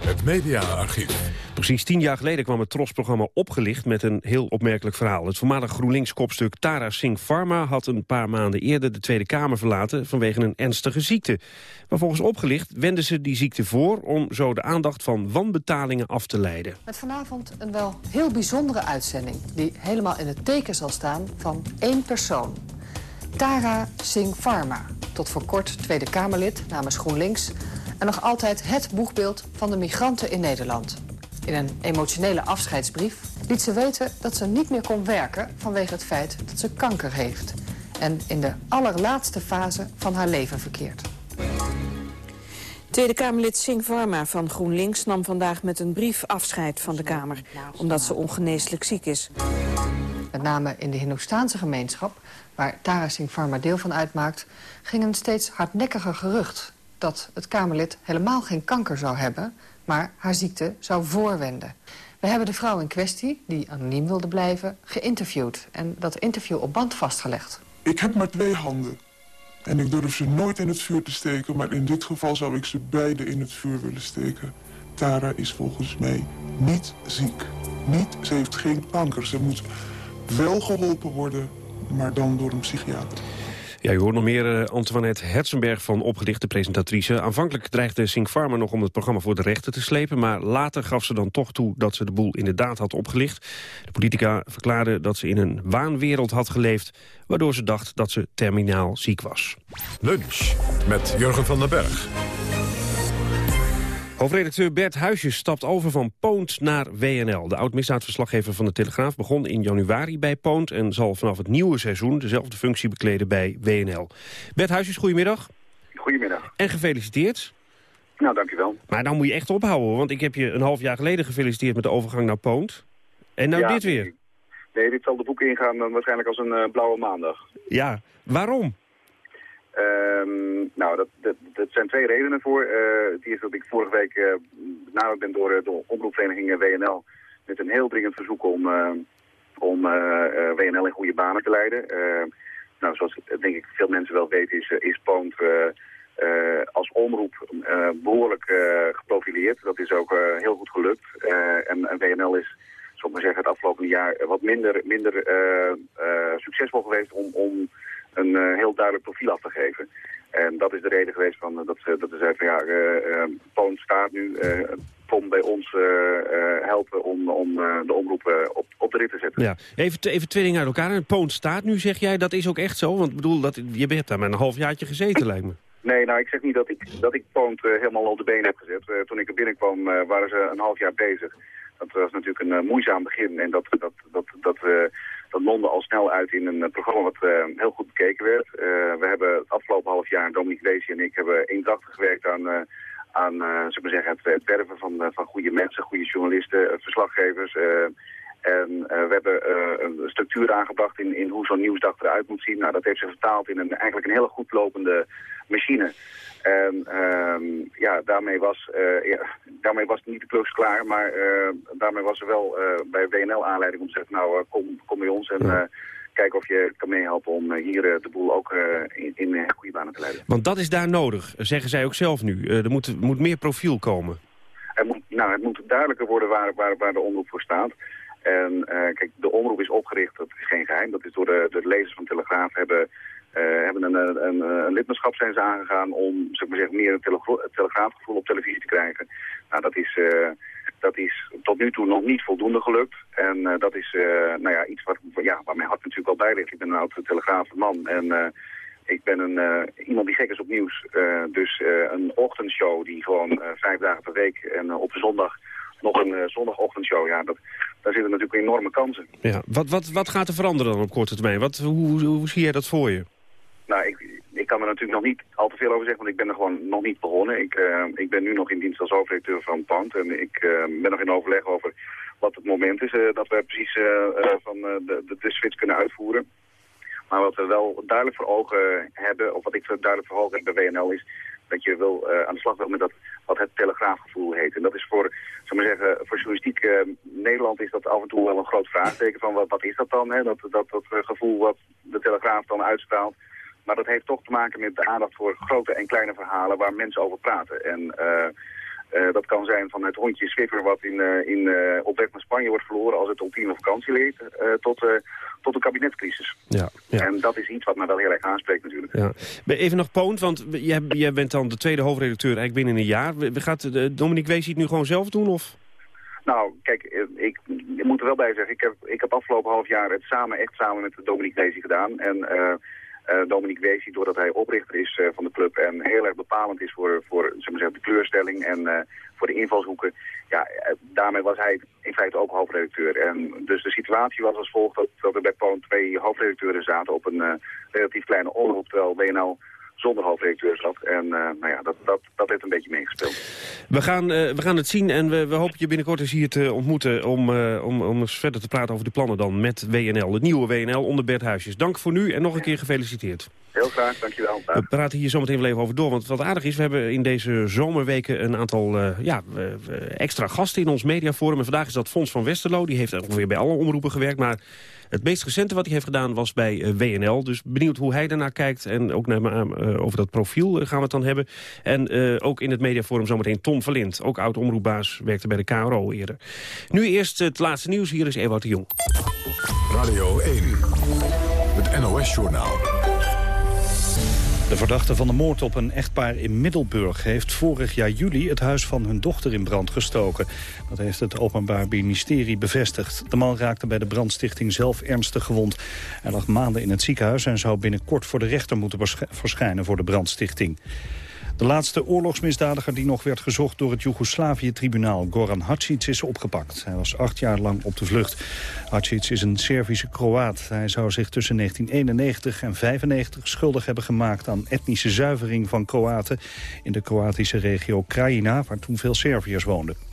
Het mediaarchief. Precies tien jaar geleden kwam het Tros-programma Opgelicht met een heel opmerkelijk verhaal. Het voormalig GroenLinks-kopstuk Tara Singh Pharma had een paar maanden eerder de Tweede Kamer verlaten vanwege een ernstige ziekte. Maar volgens Opgelicht wendde ze die ziekte voor om zo de aandacht van wanbetalingen af te leiden. Met vanavond een wel heel bijzondere uitzending die helemaal in het teken zal staan van één persoon. Tara Singh Pharma, tot voor kort Tweede Kamerlid namens GroenLinks en nog altijd het boegbeeld van de migranten in Nederland. In een emotionele afscheidsbrief liet ze weten dat ze niet meer kon werken vanwege het feit dat ze kanker heeft. En in de allerlaatste fase van haar leven verkeert. Tweede Kamerlid Singh Varma van GroenLinks nam vandaag met een brief afscheid van de Kamer, omdat ze ongeneeslijk ziek is. Met name in de Hindoestaanse gemeenschap, waar Tara Singh Varma deel van uitmaakt, ging een steeds hardnekkiger gerucht dat het Kamerlid helemaal geen kanker zou hebben, maar haar ziekte zou voorwenden. We hebben de vrouw in kwestie, die anoniem wilde blijven, geïnterviewd... en dat interview op band vastgelegd. Ik heb maar twee handen. En ik durf ze nooit in het vuur te steken... maar in dit geval zou ik ze beide in het vuur willen steken. Tara is volgens mij niet ziek. Niet, ze heeft geen kanker. Ze moet wel geholpen worden, maar dan door een psychiater. Ja, u hoort nog meer uh, Antoinette Herzenberg van opgelichte presentatrice. Aanvankelijk dreigde Sink Pharma nog om het programma voor de rechter te slepen... maar later gaf ze dan toch toe dat ze de boel inderdaad had opgelicht. De politica verklaarde dat ze in een waanwereld had geleefd... waardoor ze dacht dat ze terminaal ziek was. Lunch met Jurgen van den Berg. Hoofdredacteur Bert Huisjes stapt over van Poont naar WNL. De oud-misdaadverslaggever van de Telegraaf begon in januari bij Poont... en zal vanaf het nieuwe seizoen dezelfde functie bekleden bij WNL. Bert Huisjes, goedemiddag. Goedemiddag. En gefeliciteerd. Nou, dankjewel. Maar dan moet je echt ophouden, want ik heb je een half jaar geleden gefeliciteerd... met de overgang naar Poont. En nou ja, dit weer. Nee, dit zal de boek ingaan uh, waarschijnlijk als een uh, blauwe maandag. Ja, waarom? Um, nou, dat, dat, zijn twee redenen voor. Uh, het eerste dat ik vorige week uh, benaderd ben door de omroepvereniging WNL... met een heel dringend verzoek om, om WNL in goede banen te leiden. nou, zoals denk ik veel mensen wel weten is, is Poont als omroep behoorlijk geprofileerd. Dat is ook heel goed gelukt. en, en WNL is zal ik zeggen, het afgelopen jaar wat minder, minder succesvol geweest om, om een uh, heel duidelijk profiel af te geven. En dat is de reden geweest van, uh, dat, ze, dat ze zeiden van ja, uh, Poon staat nu, kom bij ons helpen om, om de omroep op, op de rit te zetten. Ja. Even, even twee dingen uit elkaar. Poon staat nu, zeg jij, dat is ook echt zo? Want bedoel, dat, je hebt daar maar een halfjaartje gezeten, lijkt me. Nee, nou, ik zeg niet dat ik, dat ik Poont helemaal op de been heb gezet. toen ik er binnenkwam waren ze een half jaar bezig. Dat was natuurlijk een moeizaam begin en dat, dat, dat, dat, dat mondde al snel uit in een programma wat uh, heel goed bekeken werd. Uh, we hebben het afgelopen half jaar, Dominique Weesje en ik, hebben eendrachtig gewerkt aan, uh, aan zeg maar zeggen, het, het werven van, van goede mensen, goede journalisten, verslaggevers. En we hebben een structuur aangebracht in, in hoe zo'n nieuwsdag eruit moet zien. Nou, dat heeft zich vertaald in een, eigenlijk een hele goed lopende machine. En um, ja, daarmee was, uh, ja, daarmee was niet de klus klaar, maar daarmee was er wel bij WNL aanleiding om te zeggen, nou kom, kom bij ons en kijk of je kan meehelpen om hier de boel ook in, in goede banen te leiden. Want dat is daar nodig, zeggen zij ook zelf nu. er moet, moet meer profiel komen. Er moet nou, het moet duidelijker worden waar, waar, waar de omroep voor staat. En kijk, de omroep is opgericht, dat is geen geheim. Dat is door de, de lezers van Telegraaf hebben, hebben een, een, een, lidmaatschap aangegaan om zeg maar meer een telegraafgevoel op televisie te krijgen. Nou, dat is, dat is tot nu toe nog niet voldoende gelukt. En dat is nou ja, iets wat, ja, waar mijn hart natuurlijk al bij ligt. Ik ben een oud telegraafman en ik ben een, iemand die gek is op nieuws. Dus een ochtendshow die gewoon vijf dagen per week en op zondag nog een zondagochtendshow. Ja, dat, daar zitten natuurlijk enorme kansen. Ja, wat, wat, wat gaat er veranderen dan op korte termijn? Wat, hoe, hoe zie jij dat voor je? Nou, ik, ik kan er natuurlijk nog niet al te veel over zeggen, want ik ben er gewoon nog niet begonnen. Ik, ik ben nu nog in dienst als hoofdredacteur van Pand en ik ben nog in overleg over wat het moment is dat we precies van de, de, de switch kunnen uitvoeren. Maar wat we wel duidelijk voor ogen hebben, of wat ik duidelijk voor ogen heb bij WNL is dat je wil, uh, aan de slag wil met dat, wat het telegraafgevoel heet. En dat is voor, zeg maar zeggen, voor journalistiek uh, Nederland is dat af en toe wel een groot vraagteken van wat, wat is dat dan, hè? Dat, dat, dat gevoel wat de telegraaf dan uitstraalt. Maar dat heeft toch te maken met de aandacht voor grote en kleine verhalen waar mensen over praten. En uh, dat kan zijn van het hondje Swiffer wat in, uh, in, uh, op weg naar Spanje wordt verloren als het ultieme vakantie leert, tot, tot een kabinetscrisis. Ja, ja, En dat is iets wat mij wel heel erg aanspreekt natuurlijk. Ja. Even nog Poont, want jij, jij bent dan de tweede hoofdredacteur eigenlijk binnen een jaar. Gaat Dominique Wees het nu gewoon zelf doen? Of? Nou, kijk, ik, ik moet er wel bij zeggen, ik heb, ik heb afgelopen half jaar het samen, echt samen met Dominique Wees gedaan. En uh, Dominique Weesie, doordat hij oprichter is uh, van de club en heel erg bepalend is voor, voor zeg maar de kleurstelling en uh, voor de invalshoeken. Ja, daarmee was hij in feite ook hoofdredacteur. En dus de situatie was als volgt dat, dat er bij Poon twee hoofdredacteuren zaten op een relatief kleine omroep, terwijl WNL zonder hoofdredacteur zat. En uh, nou ja, dat, dat, dat heeft een beetje meegespeeld. We gaan, uh, we gaan het zien en we, we hopen je binnenkort eens hier te ontmoeten... Om, uh, om, om eens verder te praten over de plannen dan met WNL. Het nieuwe WNL onder Bert Huisjes. Dank voor nu en nog een keer gefeliciteerd. Heel graag, dankjewel. We praten hier zometeen wel even over door. Want wat aardig is, we hebben in deze zomerweken een aantal ja, extra gasten in ons mediaforum. En vandaag is dat Fons van Westerlo. Die heeft ongeveer bij alle omroepen gewerkt, maar... Het meest recente wat hij heeft gedaan was bij uh, WNL. Dus benieuwd hoe hij daarnaar kijkt. En ook naar, uh, over dat profiel gaan we het dan hebben. En ook in het mediaforum zometeen Tom Verlind. Ook oud-omroepbaas, werkte bij de KRO eerder. Nu eerst het laatste nieuws. Hier is Ewout de Jong. Radio 1, het NOS-journaal. De verdachte van de moord op een echtpaar in Middelburg... heeft vorig jaar juli het huis van hun dochter in brand gestoken. Dat heeft het Openbaar Ministerie bevestigd. De man raakte bij de brandstichting zelf ernstig gewond. Hij lag maanden in het ziekenhuis en zou binnenkort voor de rechter moeten verschijnen voor de brandstichting. De laatste oorlogsmisdadiger die nog werd gezocht door het Joegoslavië-tribunaal, Goran Hadžić, is opgepakt. Hij was acht jaar lang op de vlucht. Hadžić is een Servische Kroaat. Hij zou zich tussen 1991 en 1995 schuldig hebben gemaakt aan etnische zuivering van Kroaten in de Kroatische regio Krajina, waar toen veel Serviërs woonden.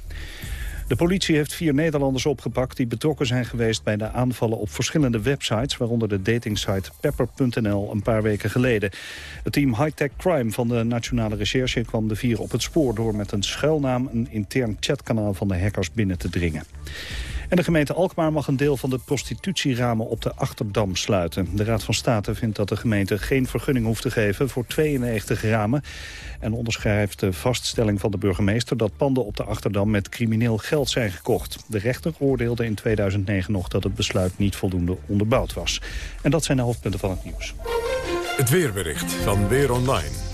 De politie heeft vier Nederlanders opgepakt die betrokken zijn geweest bij de aanvallen op verschillende websites, waaronder de datingsite pepper.nl een paar weken geleden. Het team Hightech Crime van de Nationale Recherche kwam de vier op het spoor door met een schuilnaam een intern chatkanaal van de hackers binnen te dringen. En de gemeente Alkmaar mag een deel van de prostitutieramen op de Achterdam sluiten. De Raad van State vindt dat de gemeente geen vergunning hoeft te geven voor 92 ramen. En onderschrijft de vaststelling van de burgemeester dat panden op de Achterdam met crimineel geld zijn gekocht. De rechter oordeelde in 2009 nog dat het besluit niet voldoende onderbouwd was. En dat zijn de hoofdpunten van het nieuws. Het weerbericht van Weer Online.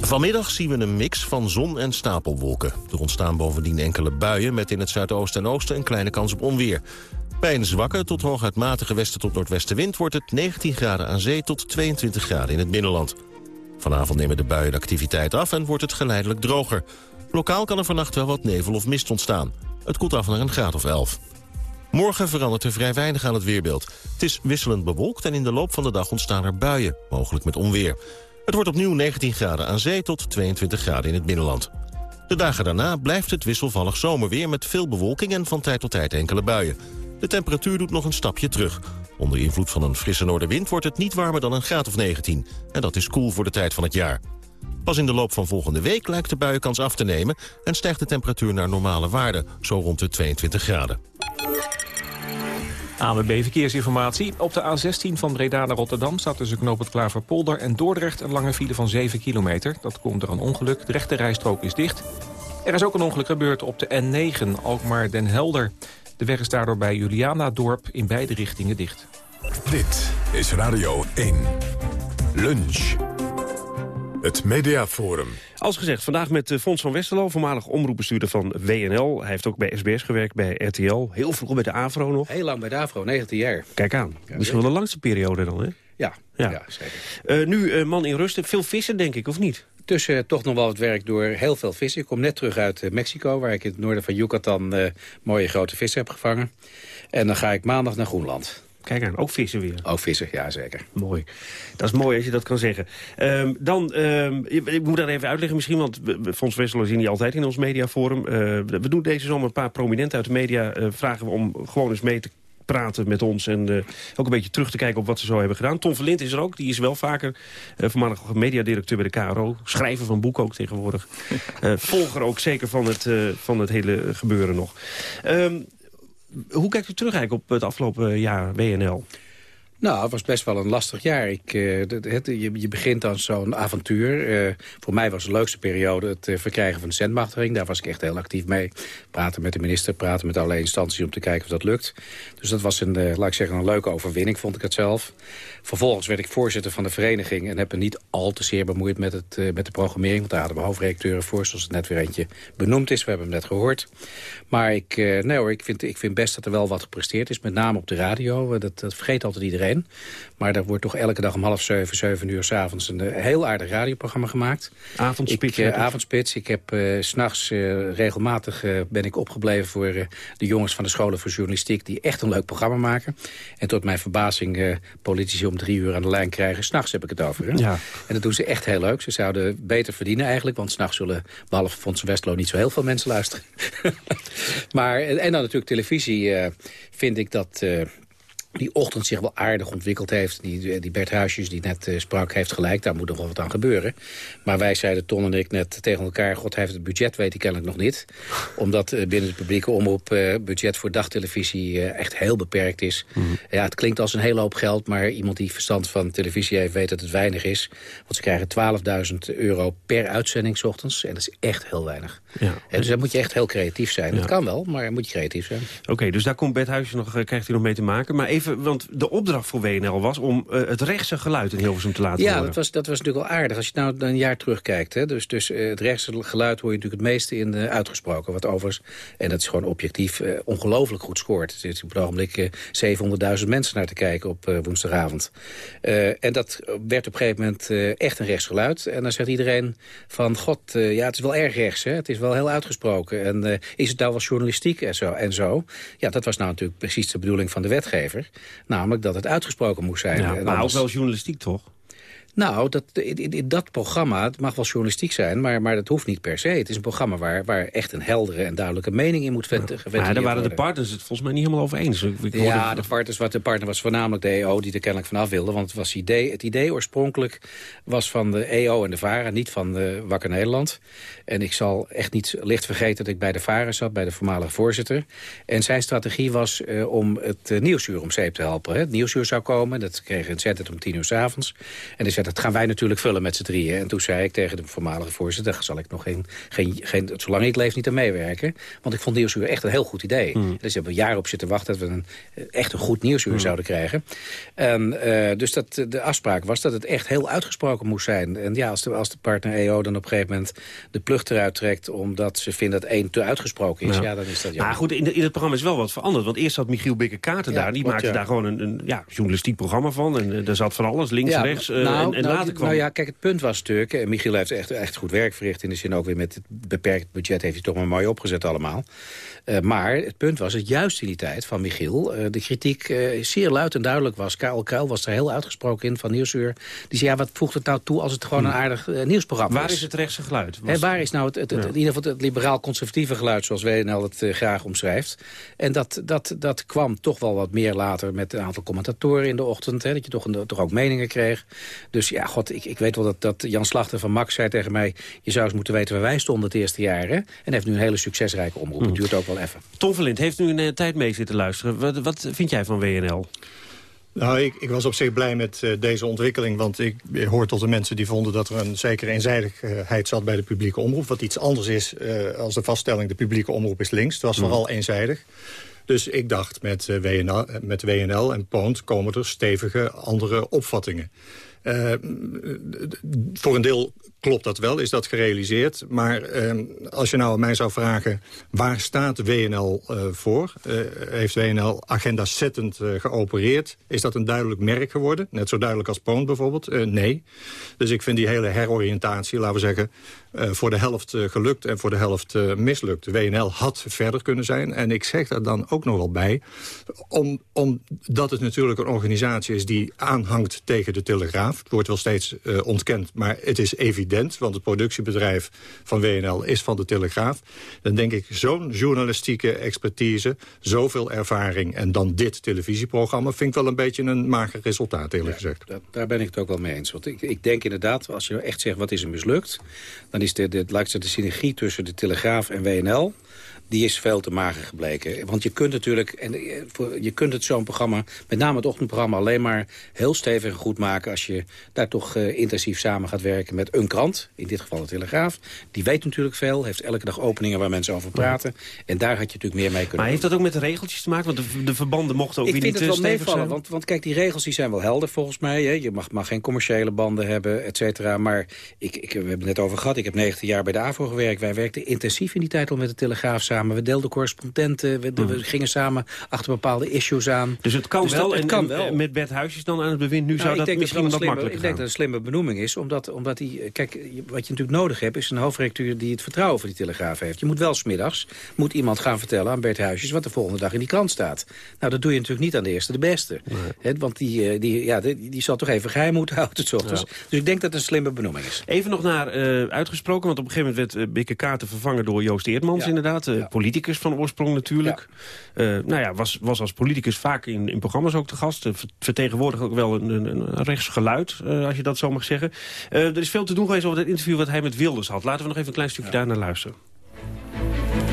Vanmiddag zien we een mix van zon en stapelwolken. Er ontstaan bovendien enkele buien met in het zuidoosten en oosten een kleine kans op onweer. Bij een zwakke tot hooguit matige westen tot noordwestenwind wordt het 19 graden aan zee tot 22 graden in het binnenland. Vanavond nemen de buien de activiteit af en wordt het geleidelijk droger. Lokaal kan er vannacht wel wat nevel of mist ontstaan. Het koelt af naar een graad of 11. Morgen verandert er vrij weinig aan het weerbeeld. Het is wisselend bewolkt en in de loop van de dag ontstaan er buien, mogelijk met onweer. Het wordt opnieuw 19 graden aan zee tot 22 graden in het binnenland. De dagen daarna blijft het wisselvallig zomerweer met veel bewolking en van tijd tot tijd enkele buien. De temperatuur doet nog een stapje terug. Onder invloed van een frisse noordenwind wordt het niet warmer dan een graad of 19. En dat is koel cool voor de tijd van het jaar. Pas in de loop van volgende week lijkt de buienkans af te nemen... en stijgt de temperatuur naar normale waarden, zo rond de 22 graden. ANWB Verkeersinformatie. Op de A16 van Breda naar Rotterdam staat tussen knoop het Klaverpolder en Dordrecht een lange file van 7 kilometer. Dat komt door een ongeluk. De rechte rijstrook is dicht. Er is ook een ongeluk gebeurd op de N9, Alkmaar-Den Helder. De weg is daardoor bij Juliana-dorp in beide richtingen dicht. Dit is Radio 1. Lunch. Het Mediaforum. Als gezegd, vandaag met eh, Fons van Westerlo, voormalig omroepbestuurder van WNL. Hij heeft ook bij SBS gewerkt, bij RTL. Heel vroeg bij de AVRO nog. Heel lang bij de AVRO, 19 jaar. Kijk aan. Misschien wel de langste periode dan, hè? Ja, ja. zeker. Uh, nu uh, man in rust. Veel vissen, denk ik, of niet? Tussen toch nog wel wat werk door heel veel vissen. Ik kom net terug uit Mexico, waar ik in het noorden van Yucatan mooie grote vissen heb gevangen. En dan ga ik maandag naar Groenland. Kijk aan, ook vissen weer. Ook vissen, ja zeker. Mooi. Dat is mooi als je dat kan zeggen. Um, dan, um, ik moet dat even uitleggen misschien, want Fons Wesselo zien niet altijd in ons mediaforum. Uh, we doen deze zomer een paar prominenten uit de media, uh, vragen we om gewoon eens mee te praten met ons en uh, ook een beetje terug te kijken op wat ze zo hebben gedaan. Tom Verlind is er ook, die is wel vaker uh, voormalig mediadirecteur bij de KRO. Schrijver van boeken ook tegenwoordig. Uh, volger ook zeker van het, van het hele gebeuren nog. Um, hoe kijkt u terug eigenlijk op het afgelopen jaar WNL? Nou, het was best wel een lastig jaar. Ik, uh, het, je, je, begint aan zo'n avontuur. Uh, voor mij was de leukste periode het uh, verkrijgen van de zendmachtiging. Daar was ik echt heel actief mee. Praten met de minister, praten met allerlei instanties om te kijken of dat lukt. Dus dat was een, laat ik zeggen, een leuke overwinning, vond ik het zelf. Vervolgens werd ik voorzitter van de vereniging... en heb me niet al te zeer bemoeid met, het, met de programmering. Want daar hadden we hoofdredacteuren voor, zoals het net weer eentje benoemd is. We hebben hem net gehoord. Maar ik, nee hoor, ik, vind, ik vind best dat er wel wat gepresteerd is. Met name op de radio. Dat, dat vergeet altijd iedereen. Maar er wordt toch elke dag om half zeven, zeven uur s'avonds... een eh, heel aardig radioprogramma gemaakt. Avondspits. Ik, uh, avondspits. Ik heb uh, s'nachts uh, regelmatig ben ik opgebleven voor de jongens van de scholen voor journalistiek... die echt een leuk programma maken. En tot mijn verbazing politici om drie uur aan de lijn krijgen. S'nachts heb ik het over. Hè? Ja. En dat doen ze echt heel leuk. Ze zouden beter verdienen eigenlijk. Want s'nachts zullen, behalve Fons Westlo, niet zo heel veel mensen luisteren. maar, en dan natuurlijk televisie vind ik dat die ochtend zich wel aardig ontwikkeld heeft. Die, die Bert Huisjes die net uh, sprak heeft gelijk, daar moet nog wel wat aan gebeuren. Maar wij zeiden, Ton en ik, net tegen elkaar... God heeft het budget, weet ik kennelijk nog niet. Omdat uh, binnen de publieke omroep uh, budget voor dagtelevisie echt heel beperkt is. Mm. Ja, het klinkt als een hele hoop geld, maar iemand die verstand van televisie heeft... weet dat het weinig is. Want ze krijgen 12.000 euro per uitzending s ochtends. En dat is echt heel weinig. Ja. En dus dan moet je echt heel creatief zijn. Ja. Dat kan wel, maar moet je creatief zijn. Oké, okay, dus daar komt Bert Huisjes nog, krijgt hij nog mee te maken. Maar even want de opdracht voor WNL was om uh, het rechtse geluid in Hilversum te laten ja, horen. Ja, dat was, dat was natuurlijk wel aardig. Als je nou een jaar terugkijkt. Hè, dus dus uh, het rechtse geluid hoor je natuurlijk het meeste in uh, uitgesproken. Wat overigens, en dat is gewoon objectief, ongelooflijk goed scoort. Er zitten op het ogenblik 700.000 mensen naar te kijken op woensdagavond. en dat werd op een gegeven moment echt een rechtsgeluid. En dan zegt iedereen van, god, ja, het is wel erg rechts. Hè? Het is wel heel uitgesproken. En is het nou wel journalistiek en zo, en zo? Ja, dat was nou natuurlijk precies de bedoeling van de wetgever. Namelijk dat het uitgesproken moest zijn. Ja, maar ook wel journalistiek, toch? Nou, dat, dat programma, het mag wel journalistiek zijn... Maar, maar dat hoeft niet per se. Het is een programma waar, waar echt een heldere en duidelijke mening in moet ventigen. Ja, maar daar waren de partners het volgens mij niet helemaal over eens. Ik ja, de, partners, wat de partner was voornamelijk de EO die er kennelijk vanaf wilde. Want het, was idee, het idee oorspronkelijk was van de EO en de VARA, niet van de Wakker Nederland. En ik zal echt niet licht vergeten dat ik bij de VARA zat, bij de voormalige voorzitter. En zijn strategie was uh, om het uh, nieuwsuur om zeep te helpen. Hè. Het nieuwsuur zou komen, dat kreeg een zet om tien uur s avonds. En hij zei, dat gaan wij natuurlijk vullen met z'n drieën. En toen zei ik tegen de voormalige voorzitter... daar zal ik nog geen, geen, geen, zolang ik leef niet aan meewerken. Want ik vond nieuwsuur echt een heel goed idee. Mm. Dus hebben we jaren op zitten wachten... dat we een, echt een goed nieuwsuur mm. zouden krijgen. En, uh, dus dat, de afspraak was dat het echt heel uitgesproken moest zijn. En ja, als de, als de partner EO dan op een gegeven moment... de plucht eruit trekt omdat ze vinden dat één te uitgesproken is... ja, ja dan is dat jammer. Maar goed, in, de, in het programma is wel wat veranderd. Want eerst zat Michiel Bikker-Katen ja, daar. Die klopt, maakte daar gewoon een, een ja, journalistiek programma van. En daar zat van alles, links, rechts. Uh, nou, en, en nou, later kwam... Nou ja, kijk, het punt was natuurlijk... en Michiel heeft echt, echt goed werk verricht in de zin ook weer met het beperkt budget... heeft hij toch maar mooi opgezet allemaal. Uh, maar het punt was dat juist in die tijd van Michiel... Uh, de kritiek uh, zeer luid en duidelijk was. Karel Kuil was er heel uitgesproken in van Nieuwsuur. Die zei, ja, wat voegt het nou toe als het gewoon een aardig nieuwsprogramma waar is? Waar is het rechtse geluid? Was... waar is nou het, het, het, ja. in ieder geval het liberaal-conservatieve geluid... zoals WNL het graag omschrijft? En dat, dat, dat kwam toch wel wat meer later met een aantal commentatoren in de ochtend. Hè, dat je toch, een, toch ook meningen kreeg. Dus ja, god, ik, ik weet wel dat, dat Jan Slachter van Max zei tegen mij... je zou eens moeten weten waar wij stonden het eerste jaar. Hè? En heeft nu een hele succesrijke omroep. Het duurt ook wel even. Tom Verlind heeft nu een uh, tijd mee zitten luisteren. Wat, wat vind jij van WNL? Nou, ik, ik, was op zich blij met uh, deze ontwikkeling. Want ik hoor tot de mensen die vonden dat er een zekere eenzijdigheid zat bij de publieke omroep. Wat iets anders is uh, als de vaststelling de publieke omroep is links. Het was vooral mm. eenzijdig. Dus ik dacht met, uh, WNL, met WNL en Poont komen er stevige andere opvattingen. Uh, voor een deel klopt dat wel, is dat gerealiseerd. Maar uh, als je nou aan mij zou vragen, waar staat WNL uh, voor? Uh, heeft WNL agenda-settend geopereerd? Is dat een duidelijk merk geworden? Net zo duidelijk als Poont bijvoorbeeld? nee. Dus ik vind die hele heroriëntatie, laten we zeggen... voor de helft gelukt en voor de helft mislukt. WNL had verder kunnen zijn. En ik zeg daar dan ook nog wel bij. Om, omdat het natuurlijk een organisatie is die aanhangt tegen de Telegraaf. Het wordt wel steeds ontkend, maar het is evident want het productiebedrijf van WNL is van de Telegraaf... dan denk ik zo'n journalistieke expertise, zoveel ervaring... en dan dit televisieprogramma, vind ik wel een beetje een mager resultaat, eerlijk gezegd. Dat, daar ben ik het ook wel mee eens. Want ik, ik denk inderdaad, als je echt zegt wat is er mislukt... dan is de, de, de, de synergie tussen de Telegraaf en WNL die is veel te mager gebleken. Want je kunt natuurlijk, en eh, je kunt het zo'n programma, met name het ochtendprogramma, alleen maar heel stevig goed maken als je daar toch uh, intensief samen gaat werken met een krant, in dit geval de Telegraaf. Die weet natuurlijk veel, heeft elke dag openingen waar mensen over praten. En daar had je natuurlijk meer mee kunnen Maar heeft dat ook met de regeltjes te maken? Want de, de verbanden mochten ook Ik weer niet te stevig zijn? Ik vind het wel meevallen, want, want kijk, die regels die zijn wel helder volgens mij. Hè. Je mag, mag geen commerciële banden hebben, et cetera. Maar ik, ik, we hebben het net over gehad, ik heb 19 jaar bij de AVO gewerkt. Wij werkten intensief in die tijd al met de Telegraaf samen. We deelden correspondenten. We, we, hmm. gingen samen achter bepaalde issues aan. Dus het kan dus wel. Dat, het en, kan wel. Met Bert Huisjes dan aan het bewind. Nu nou, zou dat misschien wat makkelijker Ik denk dat het een slimme benoeming is. Omdat, omdat die, kijk, wat je natuurlijk nodig hebt... is een hoofdredacteur die het vertrouwen voor die Telegraaf heeft. Je moet wel smiddags moet iemand gaan vertellen aan Bert Huisjes... wat de volgende dag in die krant staat. Nou, dat doe je natuurlijk niet aan de eerste de beste. want die, eh, die, ja, die, die, zal toch even geheim moeten houden. Ochtends. Dus ik denk dat het een slimme benoeming is. Even nog naar uh, uitgesproken. Want op een gegeven moment werd uh, Bikke Kaarten vervangen door Joost Eerdmans inderdaad. Uh, politicus van oorsprong natuurlijk. Ja. Uh, nou ja, was, was als politicus vaak in, in programma's ook te gast. Uh, vertegenwoordigt ook wel een, een, een rechtsgeluid, uh, als je dat zo mag zeggen. er is veel te doen geweest over het interview wat hij met Wilders had. Laten we nog even een klein stukje ja. daar naar luisteren.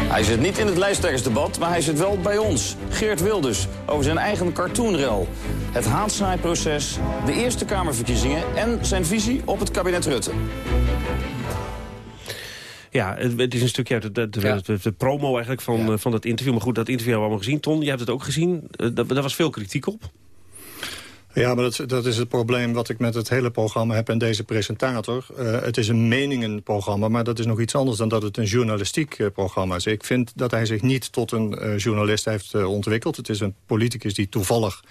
Hij zit niet in het lijsttrekkersdebat, maar hij zit wel bij ons. Geert Wilders, over zijn eigen cartoonrel. Het haatsnaaiproces, de Eerste Kamerverkiezingen... en zijn visie op het kabinet Rutte. Ja, het, is een stukje uit de, de, de, promo eigenlijk van, ja. van dat interview. Maar goed, dat interview hebben we allemaal gezien. Ton, jij hebt het ook gezien. Uh, daar was veel kritiek op. Ja, maar dat, dat, is het probleem wat ik met het hele programma heb en deze presentator. Uh, het is een meningenprogramma, maar dat is nog iets anders dan dat het een journalistiek uh, programma is. Ik vind dat hij zich niet tot een uh, journalist heeft ontwikkeld. Het is een politicus die toevallig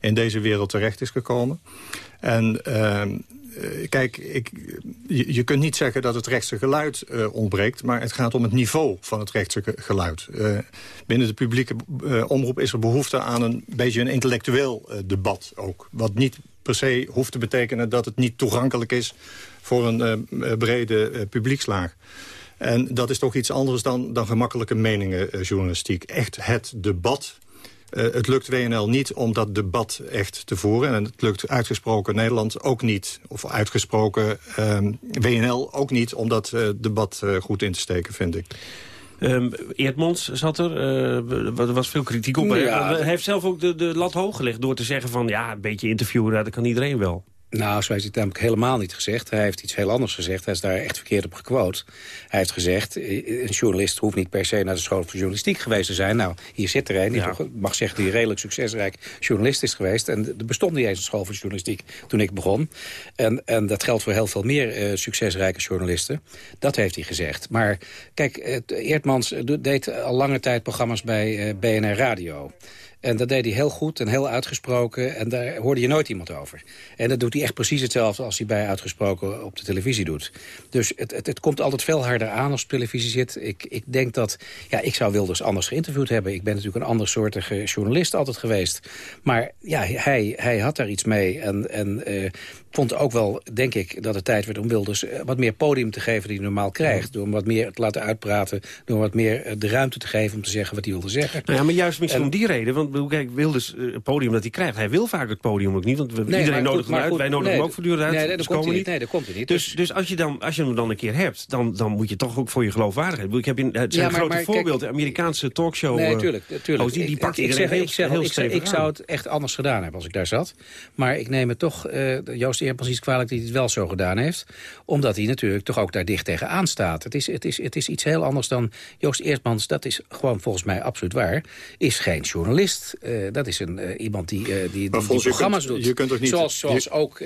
in deze wereld terecht is gekomen. En ehm, uh, kijk, ik, je, kunt niet zeggen dat het rechtse geluid uh, ontbreekt... maar het gaat om het niveau van het rechtse geluid. Uh, binnen de publieke omroep is er behoefte aan een beetje een intellectueel debat ook. Wat niet per se hoeft te betekenen dat het niet toegankelijk is... voor een brede publiekslaag. En dat is toch iets anders dan, dan gemakkelijke meningenjournalistiek. Echt het debat uh, het lukt WNL niet om dat debat echt te voeren. En het lukt uitgesproken Nederland ook niet. Of uitgesproken um, WNL ook niet om dat uh, debat uh, goed in te steken, vind ik. Um, Eerdmans zat er, er was veel kritiek op. Ja, hij heeft zelf ook de, de lat hoog gelegd door te zeggen van... ja, een beetje interviewen, dat kan iedereen wel. Nou, zo heeft hij het namelijk helemaal niet gezegd. Hij heeft iets heel anders gezegd. Hij is daar echt verkeerd op gequote. Hij heeft gezegd, een journalist hoeft niet per se naar de school voor journalistiek geweest te zijn. Nou, hier zit er een, die ja. mag zeggen die redelijk succesrijk journalist is geweest. En er bestond niet eens een school voor journalistiek toen ik begon. En, en dat geldt voor heel veel meer uh, succesrijke journalisten. Dat heeft hij gezegd. Maar kijk, Eertmans deed al lange tijd programma's bij uh, BNR Radio. En dat deed hij heel goed en heel uitgesproken. En daar hoorde je nooit iemand over. En dat doet hij echt precies hetzelfde als hij bij uitgesproken op de televisie doet. Dus het, het, het komt altijd veel harder aan als op televisie zit. Ik, ik denk dat... Ja, ik zou Wilders anders geïnterviewd hebben. Ik ben natuurlijk een andersoortige journalist altijd geweest. Maar ja, hij, hij had daar iets mee. En, en uh, vond ook wel, denk ik, dat het tijd werd om Wilders eh, wat meer podium te geven die hij normaal krijgt. Door hem wat meer te laten uitpraten, door wat meer eh, de ruimte te geven om te zeggen wat hij wilde zeggen. Nou ja, maar juist misschien En- om die reden. Want kijk, Wilders, eh, het podium dat hij krijgt... hij wil vaak het podium ook niet. Want Nee, iedereen nodigt hem uit. goed, wij nodigen nee, hem ook voortdurend uit. nee, nee, dus dat komt hij niet. Nee, dat komt hij niet. Dus, dus als, je dan, als je hem dan een keer hebt... dan, dan moet je toch ook voor je geloofwaardigheid... Ik heb in, het zijn Ja, maar- grote maar kijk- voorbeeld. De Amerikaanse talkshow... Nee, tuurlijk. tuurlijk. host, die, die Ik- pakt ik, zeg, heel, ik, zeg, heel ik, zou- ik zou het echt anders gedaan hebben als ik daar zat. Maar ik neem het toch eh Joost Eermans iets kwalijk dat hij het wel zo gedaan heeft. Omdat hij natuurlijk toch ook daar dicht tegenaan staat. Het is, het is, het is iets heel anders dan Joost Eermans. Dat is gewoon volgens mij absoluut waar. Is geen journalist. Eh, dat is een, eh, iemand die, eh, die, die, die Fons, je programma's kunt- doet. je kunt toch niet- zoals zoals je- ook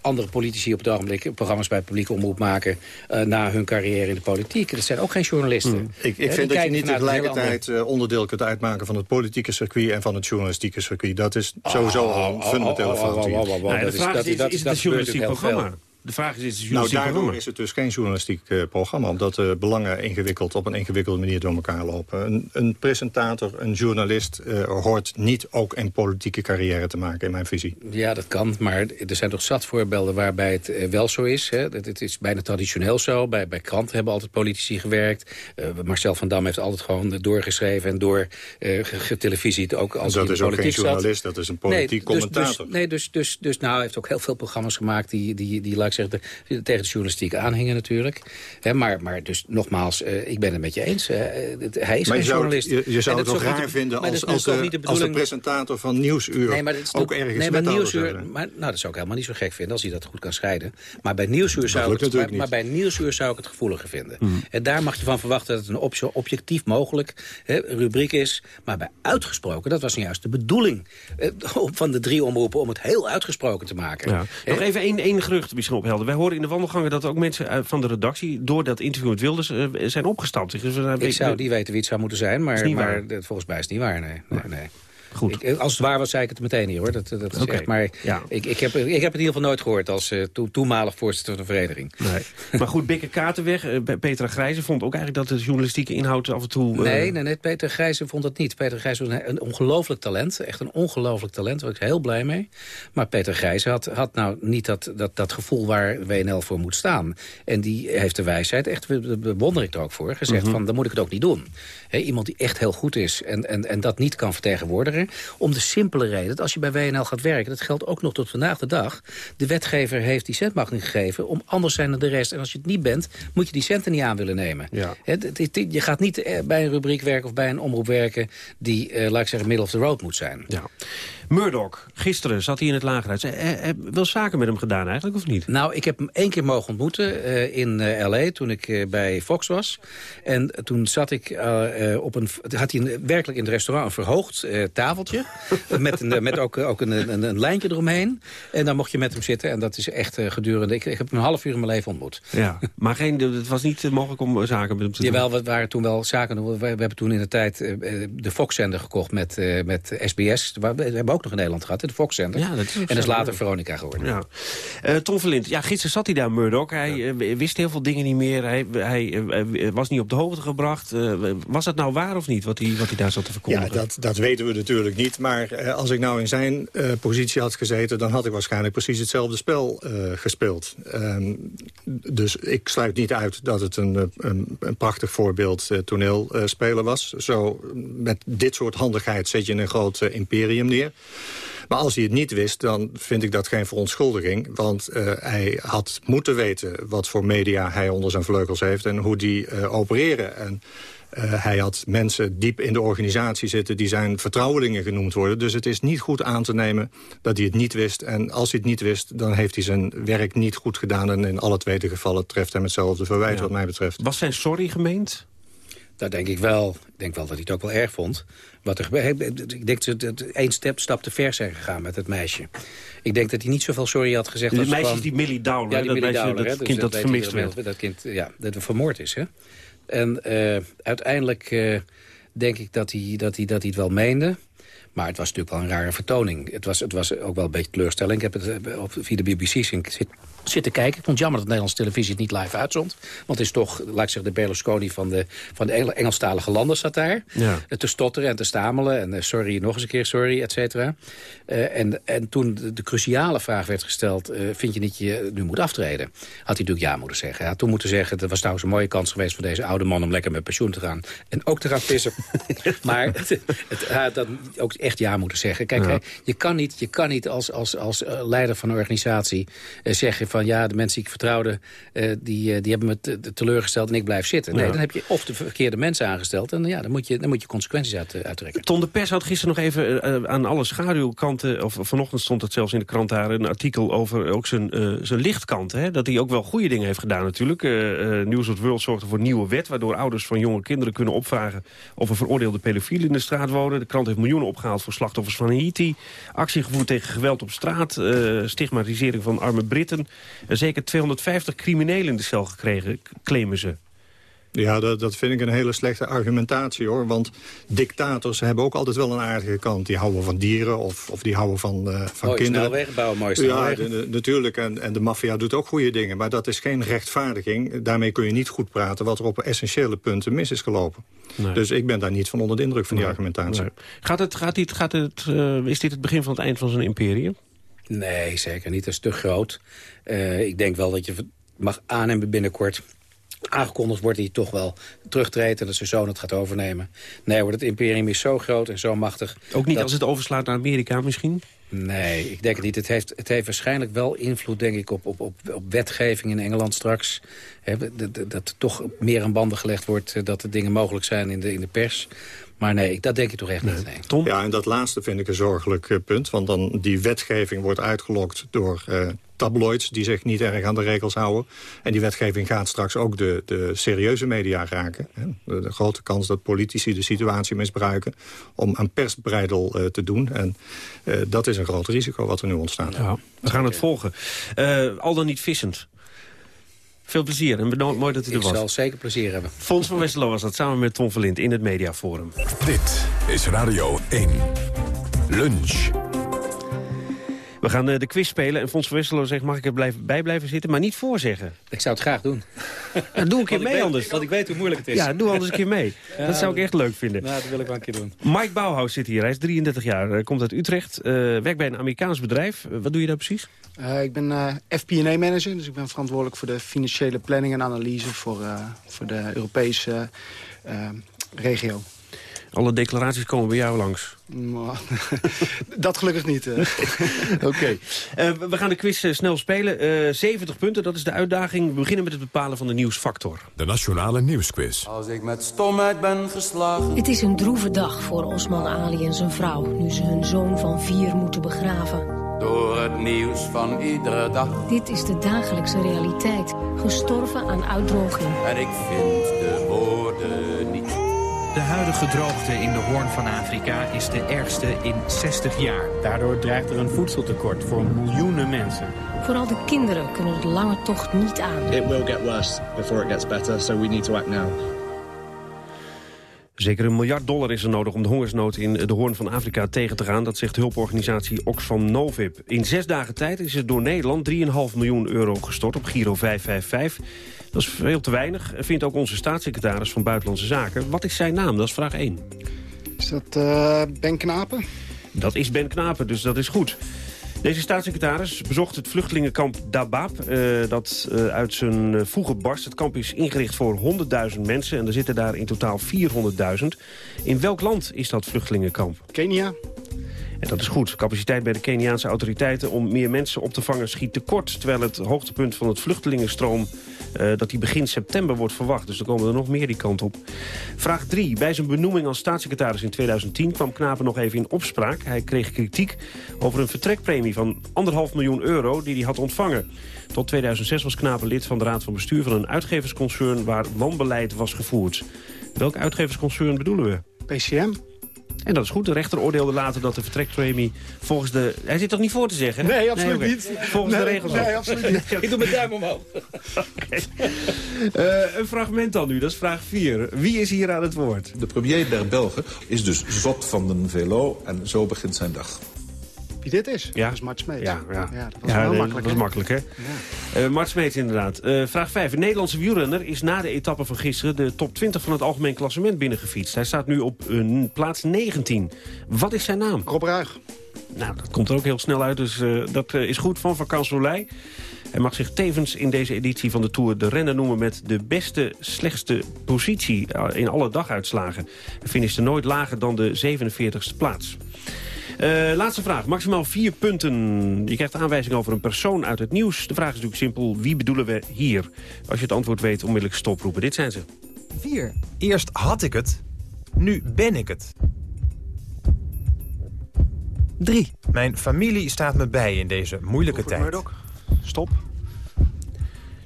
andere politici op het ogenblik programma's bij publieke omroep maken... eh, na hun carrière in de politiek. Dat zijn ook geen journalisten. Hmm. Ik, ik vind dat je niet een tegelijkertijd eh, onderdeel kunt uitmaken van het politieke circuit en van het journalistieke circuit. Dat is sowieso Oh, al een fundamentele fout hier. Nou ja, de vraag is, is, het een journalistiek programma? De vraag is, is het Nou, journalistiek daardoor programma? is het dus geen journalistiek eh, programma... omdat de belangen ingewikkeld op een ingewikkelde manier door elkaar lopen. Een, een presentator, een journalist eh, hoort niet ook een politieke carrière te maken, in mijn visie. Ja, dat kan, maar er zijn toch zat voorbeelden waarbij het eh, wel zo is. Hè? Het, het is bijna traditioneel zo. Bij, bij kranten hebben altijd politici gewerkt. Eh, Marcel van Dam heeft altijd gewoon doorgeschreven en door eh ge- getelevisied. Ook als dat hij in is ook geen zat. journalist, dat is een politiek nee, dus- commentator. Dus, nee, dus, dus, dus nou, hij heeft ook heel veel programma's gemaakt... die, die, die ik zeggen, de- tegen de journalistiek aanhingen natuurlijk. Hè, maar, maar dus nogmaals, eh, ik ben het met je eens. het- hij is maar zou, journalist. je, je zou En het dat toch raar de- vinden als, als, de, als de presentator van Nieuwsuur Nee, maar is ook ergens nee, maar Nieuwsuur, maar, nou, dat zou ik helemaal niet zo gek vinden als hij dat goed kan scheiden. Maar bij Nieuwsuur zou, ik het, maar, bij Nieuwsuur zou ik het gevoeliger vinden. Hmm. En daar mag je van verwachten dat het een op, zo objectief mogelijk hè, rubriek is. Maar bij uitgesproken, dat was nou juist de bedoeling eh, van de drie omroepen... om het heel uitgesproken te maken. Ja. Nog even één, één gerucht misschien Wij horen in de wandelgangen dat ook mensen uit- van de redactie... door dat interview met Wilders eh, zijn opgestapt. Dus, eh, Ik zou niet weten wie het zou moeten zijn, maar, maar eh, volgens mij is het niet waar. Nee, nee, nee. Goed. Ik- als het waar was, zei ik het meteen niet, hoor. Dat, dat echt, maar Ja. ik, ik, heb, ik heb het in ieder geval nooit gehoord als toe- toenmalig voorzitter van de vereniging. Nee. maar goed, Bikke Katerweg, eh, Petra Grijze vond ook eigenlijk dat de journalistieke inhoud af en toe... eh, Nee, nee, nee, Peter Grijze vond dat niet. Peter Grijze was een, een ongelooflijk talent. Echt een ongelooflijk talent. Daar was ik heel blij mee. Maar Peter Grijze had, had nou niet dat, dat, dat gevoel waar WNL voor moet staan. En die heeft de wijsheid, echt daar bewonder ik er ook voor, gezegd Mhm. van dan moet ik het ook niet doen. Iemand die echt heel goed is en, en, en dat niet kan vertegenwoordigen. Om de simpele reden dat als je bij WNL gaat werken, dat geldt ook nog tot vandaag de dag. De wetgever heeft die zendmachting gegeven om anders zijn dan de rest. En als je het niet bent, moet je die centen niet aan willen nemen. Ja. Je gaat niet eh, bij een rubriek werken of bij een omroep werken... die, eh, laat ik zeggen, middle of the road moet zijn. Ja. Murdoch, gisteren zat hij in het lagerhuis. Eh, eh, Heb wel zaken met hem gedaan eigenlijk, of niet? Nou, ik heb hem één keer mogen ontmoeten eh, in eh, L.A. toen ik eh, bij Fox was. En toen zat ik eh, eh, op een... had hij een, werkelijk in het restaurant een verhoogd eh, tafeltje. met een, eh, met ook, ook een, een, een lijntje eromheen. En dan mocht je met hem zitten. En dat is echt eh, gedurende... Ik, ik heb hem een half uur in mijn leven ontmoet. Ja, maar geen, het was niet eh, mogelijk om eh, zaken met hem te doen. Jawel, we waren toen wel zaken. We, we hebben toen in de tijd eh, eh, de Fox-zender gekocht met, eh, met SBS. We we hebben ook nog in Nederland gehad, hè, de Fox-zender. Ja, dat is en dat is later ja. Veronica geworden. Ja. Eh, Tom Verlind, ja, gisteren zat hij daar, Murdoch. Hij eh, wist heel veel dingen niet meer. Hij, hij eh, was niet op de hoogte gebracht. Eh, was dat nou waar of niet, wat hij, wat hij daar zat te Ja, verkondigen? dat, dat weten we natuurlijk niet. Maar eh, als ik nou in zijn eh, positie had gezeten... dan had ik waarschijnlijk precies hetzelfde spel eh, gespeeld. Ehm, dus ik sluit niet uit dat het een, een, een prachtig voorbeeld eh, toneelspeler was. Zo, met dit soort handigheid zet je een groot imperium neer. Maar als hij het niet wist, dan vind ik dat geen verontschuldiging. Want eh, hij had moeten weten wat voor media hij onder zijn vleugels heeft... en hoe die eh, opereren. En eh, hij had mensen diep in de organisatie zitten... die zijn vertrouwelingen genoemd worden. Dus het is niet goed aan te nemen dat hij het niet wist. En als hij het niet wist, dan heeft hij zijn werk niet goed gedaan. En in alle twee de gevallen treft hem hetzelfde verwijt wat mij betreft. Was zijn sorry gemeend? Dat denk ik wel. Ik denk wel dat hij het ook wel erg vond. Wat er gebeurde. Ik denk dat het één stap, stap te ver zijn gegaan met het meisje. Ik denk dat hij niet zoveel sorry had gezegd. De als meisje is die Millie Dowler, Ja, die dat Millie meisje, Dowler, dat hè, kind dat vermist werd. Dat kind, ja, dat vermoord is, hè. En eh, uiteindelijk eh, denk ik dat hij, dat, hij, dat hij het wel meende. Maar het was natuurlijk wel een rare vertoning. Het was, het was ook wel een beetje teleurstelling. Ik heb het eh, op, via de BBC zit, zitten kijken. Ik vond het jammer dat Nederlandse televisie het niet live uitzond. Want het is toch, laat ik zeggen, de Berlusconi van de, van de Engelstalige landen zat daar. Ja. Eh, Te stotteren en te stamelen. En eh, sorry, nog eens een keer sorry, et cetera. En, en toen de, de cruciale vraag werd gesteld... vind je niet je nu moet aftreden? Had hij natuurlijk ja moeten zeggen. Hij had toen moeten zeggen... dat was trouwens een mooie kans geweest voor deze oude man... om lekker met pensioen te gaan. En ook te gaan vissen. maar het, het, dat ook echt ja moeten zeggen. Kijk, Ja. je kan niet, je kan niet als, als, als eh, leider van een organisatie eh, zeggen van... ja, de mensen die ik vertrouwde, eh, die, die hebben me te- teleurgesteld en ik blijf zitten. Nee, Ja. dan heb je of de verkeerde mensen aangesteld... en ja, dan moet je, dan moet je consequenties uit, uittrekken. Ton de Pers had gisteren nog even aan alle schaduwkanten... of vanochtend stond het zelfs in de krant daar... een artikel over ook zijn, zijn lichtkant. Hè? Dat hij ook wel goede dingen heeft gedaan natuurlijk. Eh, News of World zorgde voor een nieuwe wet... waardoor ouders van jonge kinderen kunnen opvragen... of een veroordeelde pedofiel in de straat wonen. De krant heeft miljoenen opgehaald voor slachtoffers van Haiti. Actie gevoerd tegen geweld op straat. eh, stigmatisering van arme Britten. En zeker 250 criminelen in de cel gekregen, claimen ze. Ja, dat, dat vind ik een hele slechte argumentatie hoor. Want dictators hebben ook altijd wel een aardige kant. Die houden van dieren of, of die houden van, eh, van Mooie kinderen. snelwegen bouwen, mooie Ja, snelwegen. de- de- natuurlijk. En, en de maffia doet ook goede dingen. Maar dat is geen rechtvaardiging. Daarmee kun je niet goed praten wat er op essentiële punten mis is gelopen. Nee. Dus ik ben daar niet van onder de indruk van die argumentatie. Nee. Gaat het, gaat dit, gaat het, eh, is dit het begin van het eind van zijn imperium? Nee, zeker niet. Dat is te groot. Eh, ik denk wel dat je mag aannemen binnenkort... aangekondigd wordt dat hij toch wel terugtreedt... en dat zijn zoon het gaat overnemen. Nee, hoor, het imperium is zo groot en zo machtig. Ook niet dat- als het overslaat naar Amerika misschien? Nee, ik denk het niet. Het heeft, het heeft waarschijnlijk wel invloed denk ik, op, op, op, op wetgeving in Engeland straks. Dat, dat, dat er toch meer aan banden gelegd wordt... eh, dat er dingen mogelijk zijn in de, in de pers. Maar nee, ik- dat denk ik toch echt niet. Nee. Ja, en dat laatste vind ik een zorgelijk eh, punt. Want dan die wetgeving wordt uitgelokt door eh, tabloids... die zich niet erg aan de regels houden. En die wetgeving gaat straks ook de, de serieuze media raken. hè. De, de grote kans dat politici de situatie misbruiken... om aan persbreidel eh, te doen. En eh, dat is een groot risico wat er nu ontstaat. Ja, we gaan het volgen. Eh, al dan niet vissend. Veel plezier en bedankt, mooi dat u er Ik was. zal zeker plezier hebben. Fons van Westerlo was dat samen met Tom Verlind in het Mediaforum. Dit is Radio 1. Lunch. We gaan eh, de quiz spelen en Fons van Westerlo zegt... mag ik er blijven, bij blijven zitten, maar niet voorzeggen. Ik zou het graag doen. Ja, doe een keer mee weet- anders. Want ik weet hoe moeilijk het is. Ja, doe anders een keer mee. Ja, dat zou ik echt leuk vinden. Nou, dat wil ik wel een keer doen. Mike Bauhaus zit hier. Hij is 33 jaar, eh, komt uit Utrecht. eh, werkt bij een Amerikaans bedrijf. Wat doe je daar precies? Eh, ik ben eh FP&A-manager, dus ik ben verantwoordelijk voor de financiële planning en analyse voor, eh, voor de Europese regio. Alle declaraties komen bij jou langs. Maar- dat gelukkig niet. eh. Oké. Eh, we- we gaan de quiz eh, snel spelen. Eh 70 punten, dat is de uitdaging. We beginnen met het bepalen van de nieuwsfactor. De Nationale Nieuwsquiz. Als ik met stomheid ben geslagen. Het is een droeve dag voor Osman Ali en zijn vrouw... nu ze hun zoon van vier moeten begraven. Door het nieuws van iedere dag. Dit is de dagelijkse realiteit. Gestorven aan uitdroging. En ik vind de woorden. De huidige droogte in de Hoorn van Afrika is de ergste in 60 jaar. Daardoor dreigt er een voedseltekort voor miljoenen mensen. Vooral de kinderen kunnen de lange tocht niet aan. It will get worse before it gets better, so we need to act now. Zeker een miljard dollar is er nodig om de hongersnood in de Hoorn van Afrika tegen te gaan. Dat zegt hulporganisatie Oxfam Novib. In zes dagen tijd is er door Nederland 3,5 miljoen euro gestort op Giro 555. Dat is veel te weinig, vindt ook onze staatssecretaris van Buitenlandse Zaken. Wat is zijn naam? Dat is vraag 1. Is dat eh, Ben Knapen? Dat is Ben Knapen, dus dat is goed. Deze staatssecretaris bezocht het vluchtelingenkamp Dabaab... eh, dat eh, uit zijn eh, voegen barst. Het kamp is ingericht voor 100.000 mensen... en er zitten daar in totaal 400.000. In welk land is dat vluchtelingenkamp? Kenia. En dat is goed. Capaciteit bij de Keniaanse autoriteiten om meer mensen op te vangen schiet tekort. Terwijl het hoogtepunt van het vluchtelingenstroom eh, dat die begin september wordt verwacht. Dus er komen er nog meer die kant op. Vraag 3. Bij zijn benoeming als staatssecretaris in 2010 kwam Knapen nog even in opspraak. Hij kreeg kritiek over een vertrekpremie van 1,5 miljoen euro die hij had ontvangen. Tot 2006 was Knapen lid van de raad van bestuur van een uitgeversconcern waar wanbeleid was gevoerd. Welk uitgeversconcern bedoelen we? PCM. En dat is goed. De rechter oordeelde later dat de vertrekpremie volgens de... Hij zit toch niet voor te zeggen? Nee, absoluut niet. Volgens Nee, de regels nee, absoluut niet. Ik doe mijn duim omhoog. Eh, een fragment dan nu, dat is vraag 4. Wie is hier aan het woord? De premier der Belgen is dus zot van de VLO en zo begint zijn dag. Wie dit is? Ja. Dat is Mart Smeets. Ja, ja. dat was Ja, nee, makkelijk. dat was makkelijk, hè? Eh, Mart Smeets inderdaad. Eh, vraag 5. Een Nederlandse wielrenner is na de etappe van gisteren... de top 20 van het algemeen klassement binnengefietst. Hij staat nu op eh, plaats 19. Wat is zijn naam? Rob Ruig. Nou, dat komt er ook heel snel uit, dus dat is goed van Vakant Soleil. Hij mag zich tevens in deze editie van de Tour de renner noemen... met de beste, slechtste positie in alle daguitslagen. Hij finishte nooit lager dan de 47ste plaats. Eh, laatste vraag. Maximaal vier punten. Je krijgt aanwijzing over een persoon uit het nieuws. De vraag is natuurlijk simpel. Wie bedoelen we hier? Als je het antwoord weet, onmiddellijk stoproepen. Dit zijn ze. 4. Eerst had ik het, nu ben ik het. 3. Mijn familie staat me bij in deze moeilijke tijd. Stop.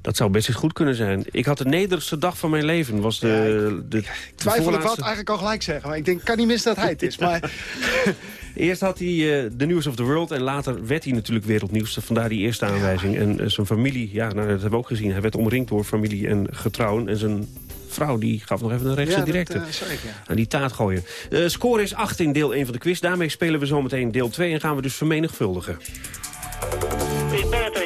Dat zou best eens goed kunnen zijn. Ik had de nederigste dag van mijn leven. Was de, de, de Twijfel, ik wou voorlaatste- het eigenlijk al gelijk zeggen. Maar ik denk, kan niet mis dat hij het is. Maar Eerst had hij eh, de News of the World en later werd hij natuurlijk wereldnieuws. Vandaar die eerste aanwijzing. En eh, zijn familie, ja, nou, dat hebben we ook gezien. Hij werd omringd door familie en getrouwen. En zijn vrouw die gaf nog even een rechtse Ja, dat, directe. eh, zei ik, ja. Aan die taart gooien. Eh score is 8 in deel 1 van de quiz. Daarmee spelen we zometeen deel 2 en gaan we dus vermenigvuldigen. Ik ben het er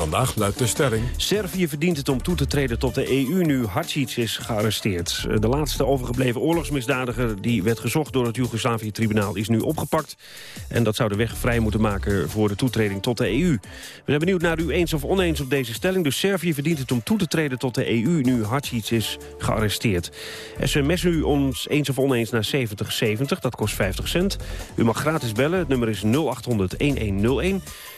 Vandaag luidt de stelling... Servië verdient het om toe te treden tot de EU nu Hadžić is gearresteerd. De laatste overgebleven oorlogsmisdadiger die werd gezocht door het Joegoslavië-tribunaal is nu opgepakt. En dat zou de weg vrij moeten maken voor de toetreding tot de EU. We zijn benieuwd naar u eens of oneens op deze stelling. Dus Servië verdient het om toe te treden tot de EU nu Hadžić is gearresteerd. SMS u ons eens of oneens naar 7070, dat kost 50 cent. U mag gratis bellen, het nummer is 0800-1101.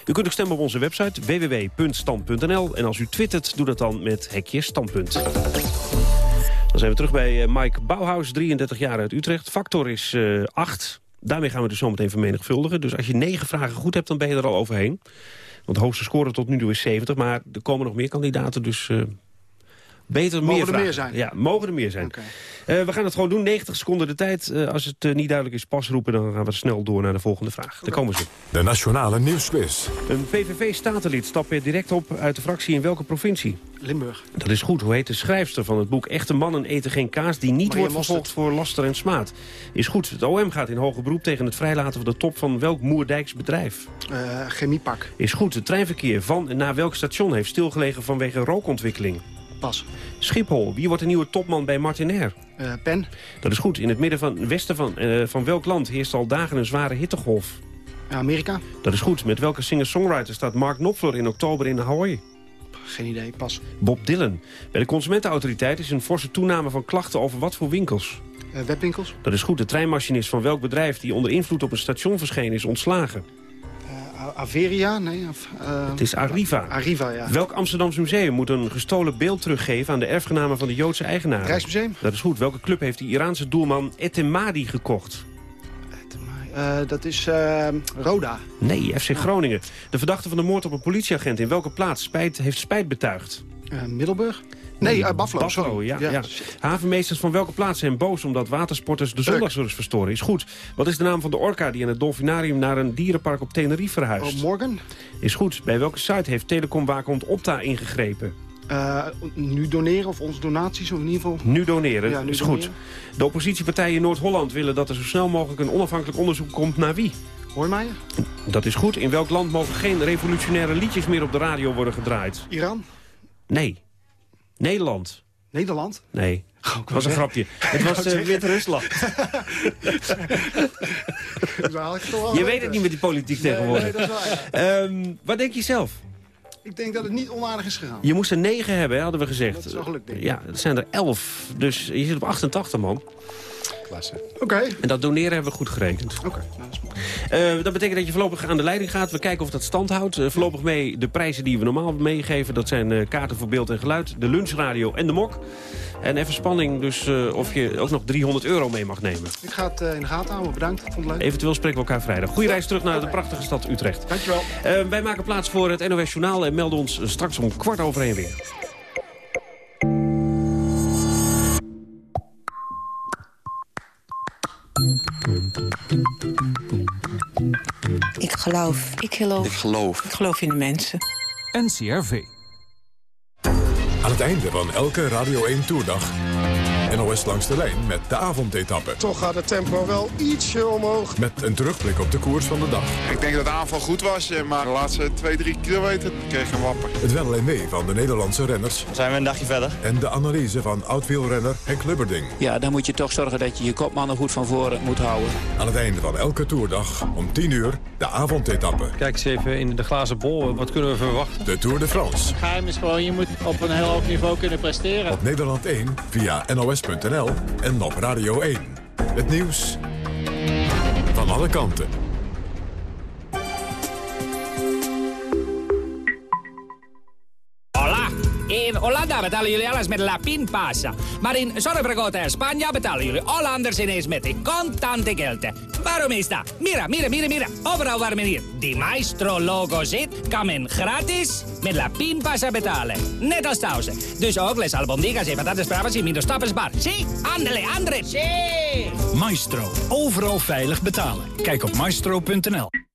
U kunt ook stemmen op onze website www.stand.nl. En als u twittert, doe dat dan met hekje standpunt. Dan zijn we terug bij eh, Mike Bauhaus, 33 jaar uit Utrecht. Factor is eh 8. Daarmee gaan we dus zometeen vermenigvuldigen. Dus als je negen vragen goed hebt, dan ben je er al overheen. Want de hoogste score tot nu toe is 70. Maar er komen nog meer kandidaten, dus... eh, Beter Mogen meer er vragen. meer zijn? Ja, mogen er meer zijn. Eh, we gaan het gewoon doen. 90 seconden de tijd. Eh, als het eh, niet duidelijk is, pas roepen. Dan gaan we snel door naar de volgende vraag. Daar komen ze. De Nationale Nieuwsquiz. Een PVV-statenlid stapt weer direct op uit de fractie in welke provincie? Limburg. Dat is goed. Hoe heet de schrijfster van het boek Echte mannen eten geen kaas... die niet Maria wordt vervolgd voor laster en smaad? Is goed. Het OM gaat in hoger beroep tegen het vrijlaten van de top van welk Moerdijks bedrijf? Eh, chemiepak. Is goed. Het treinverkeer van en naar welk station heeft stilgelegen vanwege rookontwikkeling? Pas. Schiphol. Wie wordt de nieuwe topman bij Martinair? Eh, pen. Dat is goed. In het midden van westen van, eh, van welk land heerst al dagen een zware hittegolf? Amerika. Dat is goed. Met welke singer-songwriter staat Mark Knopfler in oktober in Hawaii? Geen idee. Pas. Bob Dylan. Bij de Consumentenautoriteit is een forse toename van klachten over wat voor winkels? Eh, webwinkels. Dat is goed. De treinmachinist van welk bedrijf die onder invloed op een station verscheen is ontslagen? Averia. Nee. Of, eh, Het is Arriva. Arriva, ja. Welk Amsterdamse museum moet een gestolen beeld teruggeven aan de erfgenamen van de Joodse eigenaren? Rijksmuseum. Dat is goed. Welke club heeft de Iraanse doelman Etemadi gekocht? Eh, dat is eh, Roda. Nee, FC Groningen. De verdachte van de moord op een politieagent in welke plaats spijt, heeft spijt betuigd? Middelburg. Nee, eh, Buffalo. sorry. ja, ja. Havenmeesters van welke plaats zijn boos omdat watersporters de zondagsrust verstoren? Is goed. Wat is de naam van de orka die aan het dolfinarium naar een dierenpark op Tenerife verhuist? Oh, Morgan. Is goed. Bij welke site heeft telecomwaakhond Opta ingegrepen? Eh, nu doneren of onze donaties, of in ieder geval... Nu doneren. Ja, nu is doneren. goed. De oppositiepartijen in Noord-Holland willen dat er zo snel mogelijk een onafhankelijk onderzoek komt naar wie? Hoormaier? Dat is goed. In welk land mogen geen revolutionaire liedjes meer op de radio worden gedraaid? Iran? Nee. Nederland. Nederland? Nee. Oh, Het was een grapje. Het was eh, Wit-Rusland. Je weet het niet met die politiek Nee, tegenwoordig. nee, dat is waar, Ehm, wat denk je zelf? Ik denk dat het niet onaardig is gegaan. Je moest er negen hebben, hè, hadden we gezegd. Dat is wel geluk, denk ik. Ja, het zijn er elf. Dus je zit op 88, man. Klasse. Oké. En dat doneren hebben we goed gerekend. Oké, nou, dat. Eh, dat betekent dat je voorlopig aan de leiding gaat. We kijken of dat stand houdt. Eh, voorlopig mee de prijzen die we normaal meegeven. Dat zijn eh, kaarten voor beeld en geluid, de lunchradio en de mok. En even spanning dus of je ook nog 300 euro mee mag nemen. Ik ga het in de gaten houden. Bedankt. Vond het leuk. Eventueel spreken we elkaar vrijdag. Goeie reis terug naar de prachtige stad Utrecht. Dankjewel. Wij maken plaats voor het NOS Journaal en melden ons straks om kwart over één weer. Ik geloof. Ik geloof. Ik geloof. Ik geloof in de mensen. NCRV. Aan het einde van elke Radio 1 Tourdag. NOS langs de lijn met de avondetappe. Toch gaat het tempo wel ietsje omhoog. Met een terugblik op de koers van de dag. Ik denk dat de aanval goed was, eh, maar de laatste 2, 3 kilometer kreeg een wapper. Het wel en mee van de Nederlandse renners. Zijn we een dagje verder? En de analyse van oud-wielrenner Henk Lubberding. Ja, dan moet je toch zorgen dat je je kopmannen goed van voren moet houden. Aan het einde van elke toerdag om 10 uur de avondetappe. Kijk eens even in de glazen bol. Wat kunnen we verwachten? De Tour de France. Geheim is gewoon, je moet op een heel hoog niveau kunnen presteren. Op Nederland 1 via en op Radio 1. Het nieuws van alle kanten. Hola! In Hollanda betalen jullie alles met La Pinpasa. Maar in Zorrebrigota en Spanje betalen jullie Hollanders ineens met de contante gelden. Waarom? Mira, mira, mira, mira. Overal waar men hier die Maestro-logo zit, kan men gratis met La Pinpasa betalen. Net als thuis. Dus ook les albondigas en patatas bravas in minder stappersbar. Zie, andele, andre, zie. Maestro. Overal veilig betalen. Kijk op maestro.nl.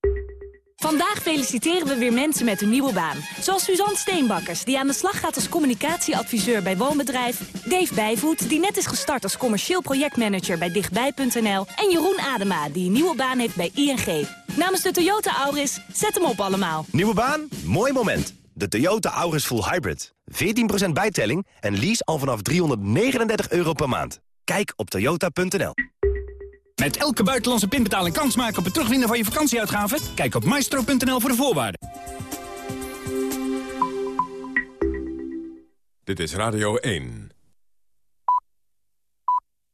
Vandaag feliciteren we weer mensen met een nieuwe baan. Zoals Suzanne Steenbakkers, die aan de slag gaat als communicatieadviseur bij Woonbedrijf. Dave Bijvoet, die net is gestart als commercieel projectmanager bij Dichtbij.nl. En Jeroen Adema, die een nieuwe baan heeft bij ING. Namens de Toyota Auris, zet hem op allemaal. Nieuwe baan? Mooi moment. De Toyota Auris Full Hybrid. 14% bijtelling en lease al vanaf 339 euro per maand. Kijk op toyota.nl. Met elke buitenlandse pinbetaling kans maken op het terugwinnen van je vakantieuitgaven? Kijk op maestro.nl voor de voorwaarden. Dit is Radio 1.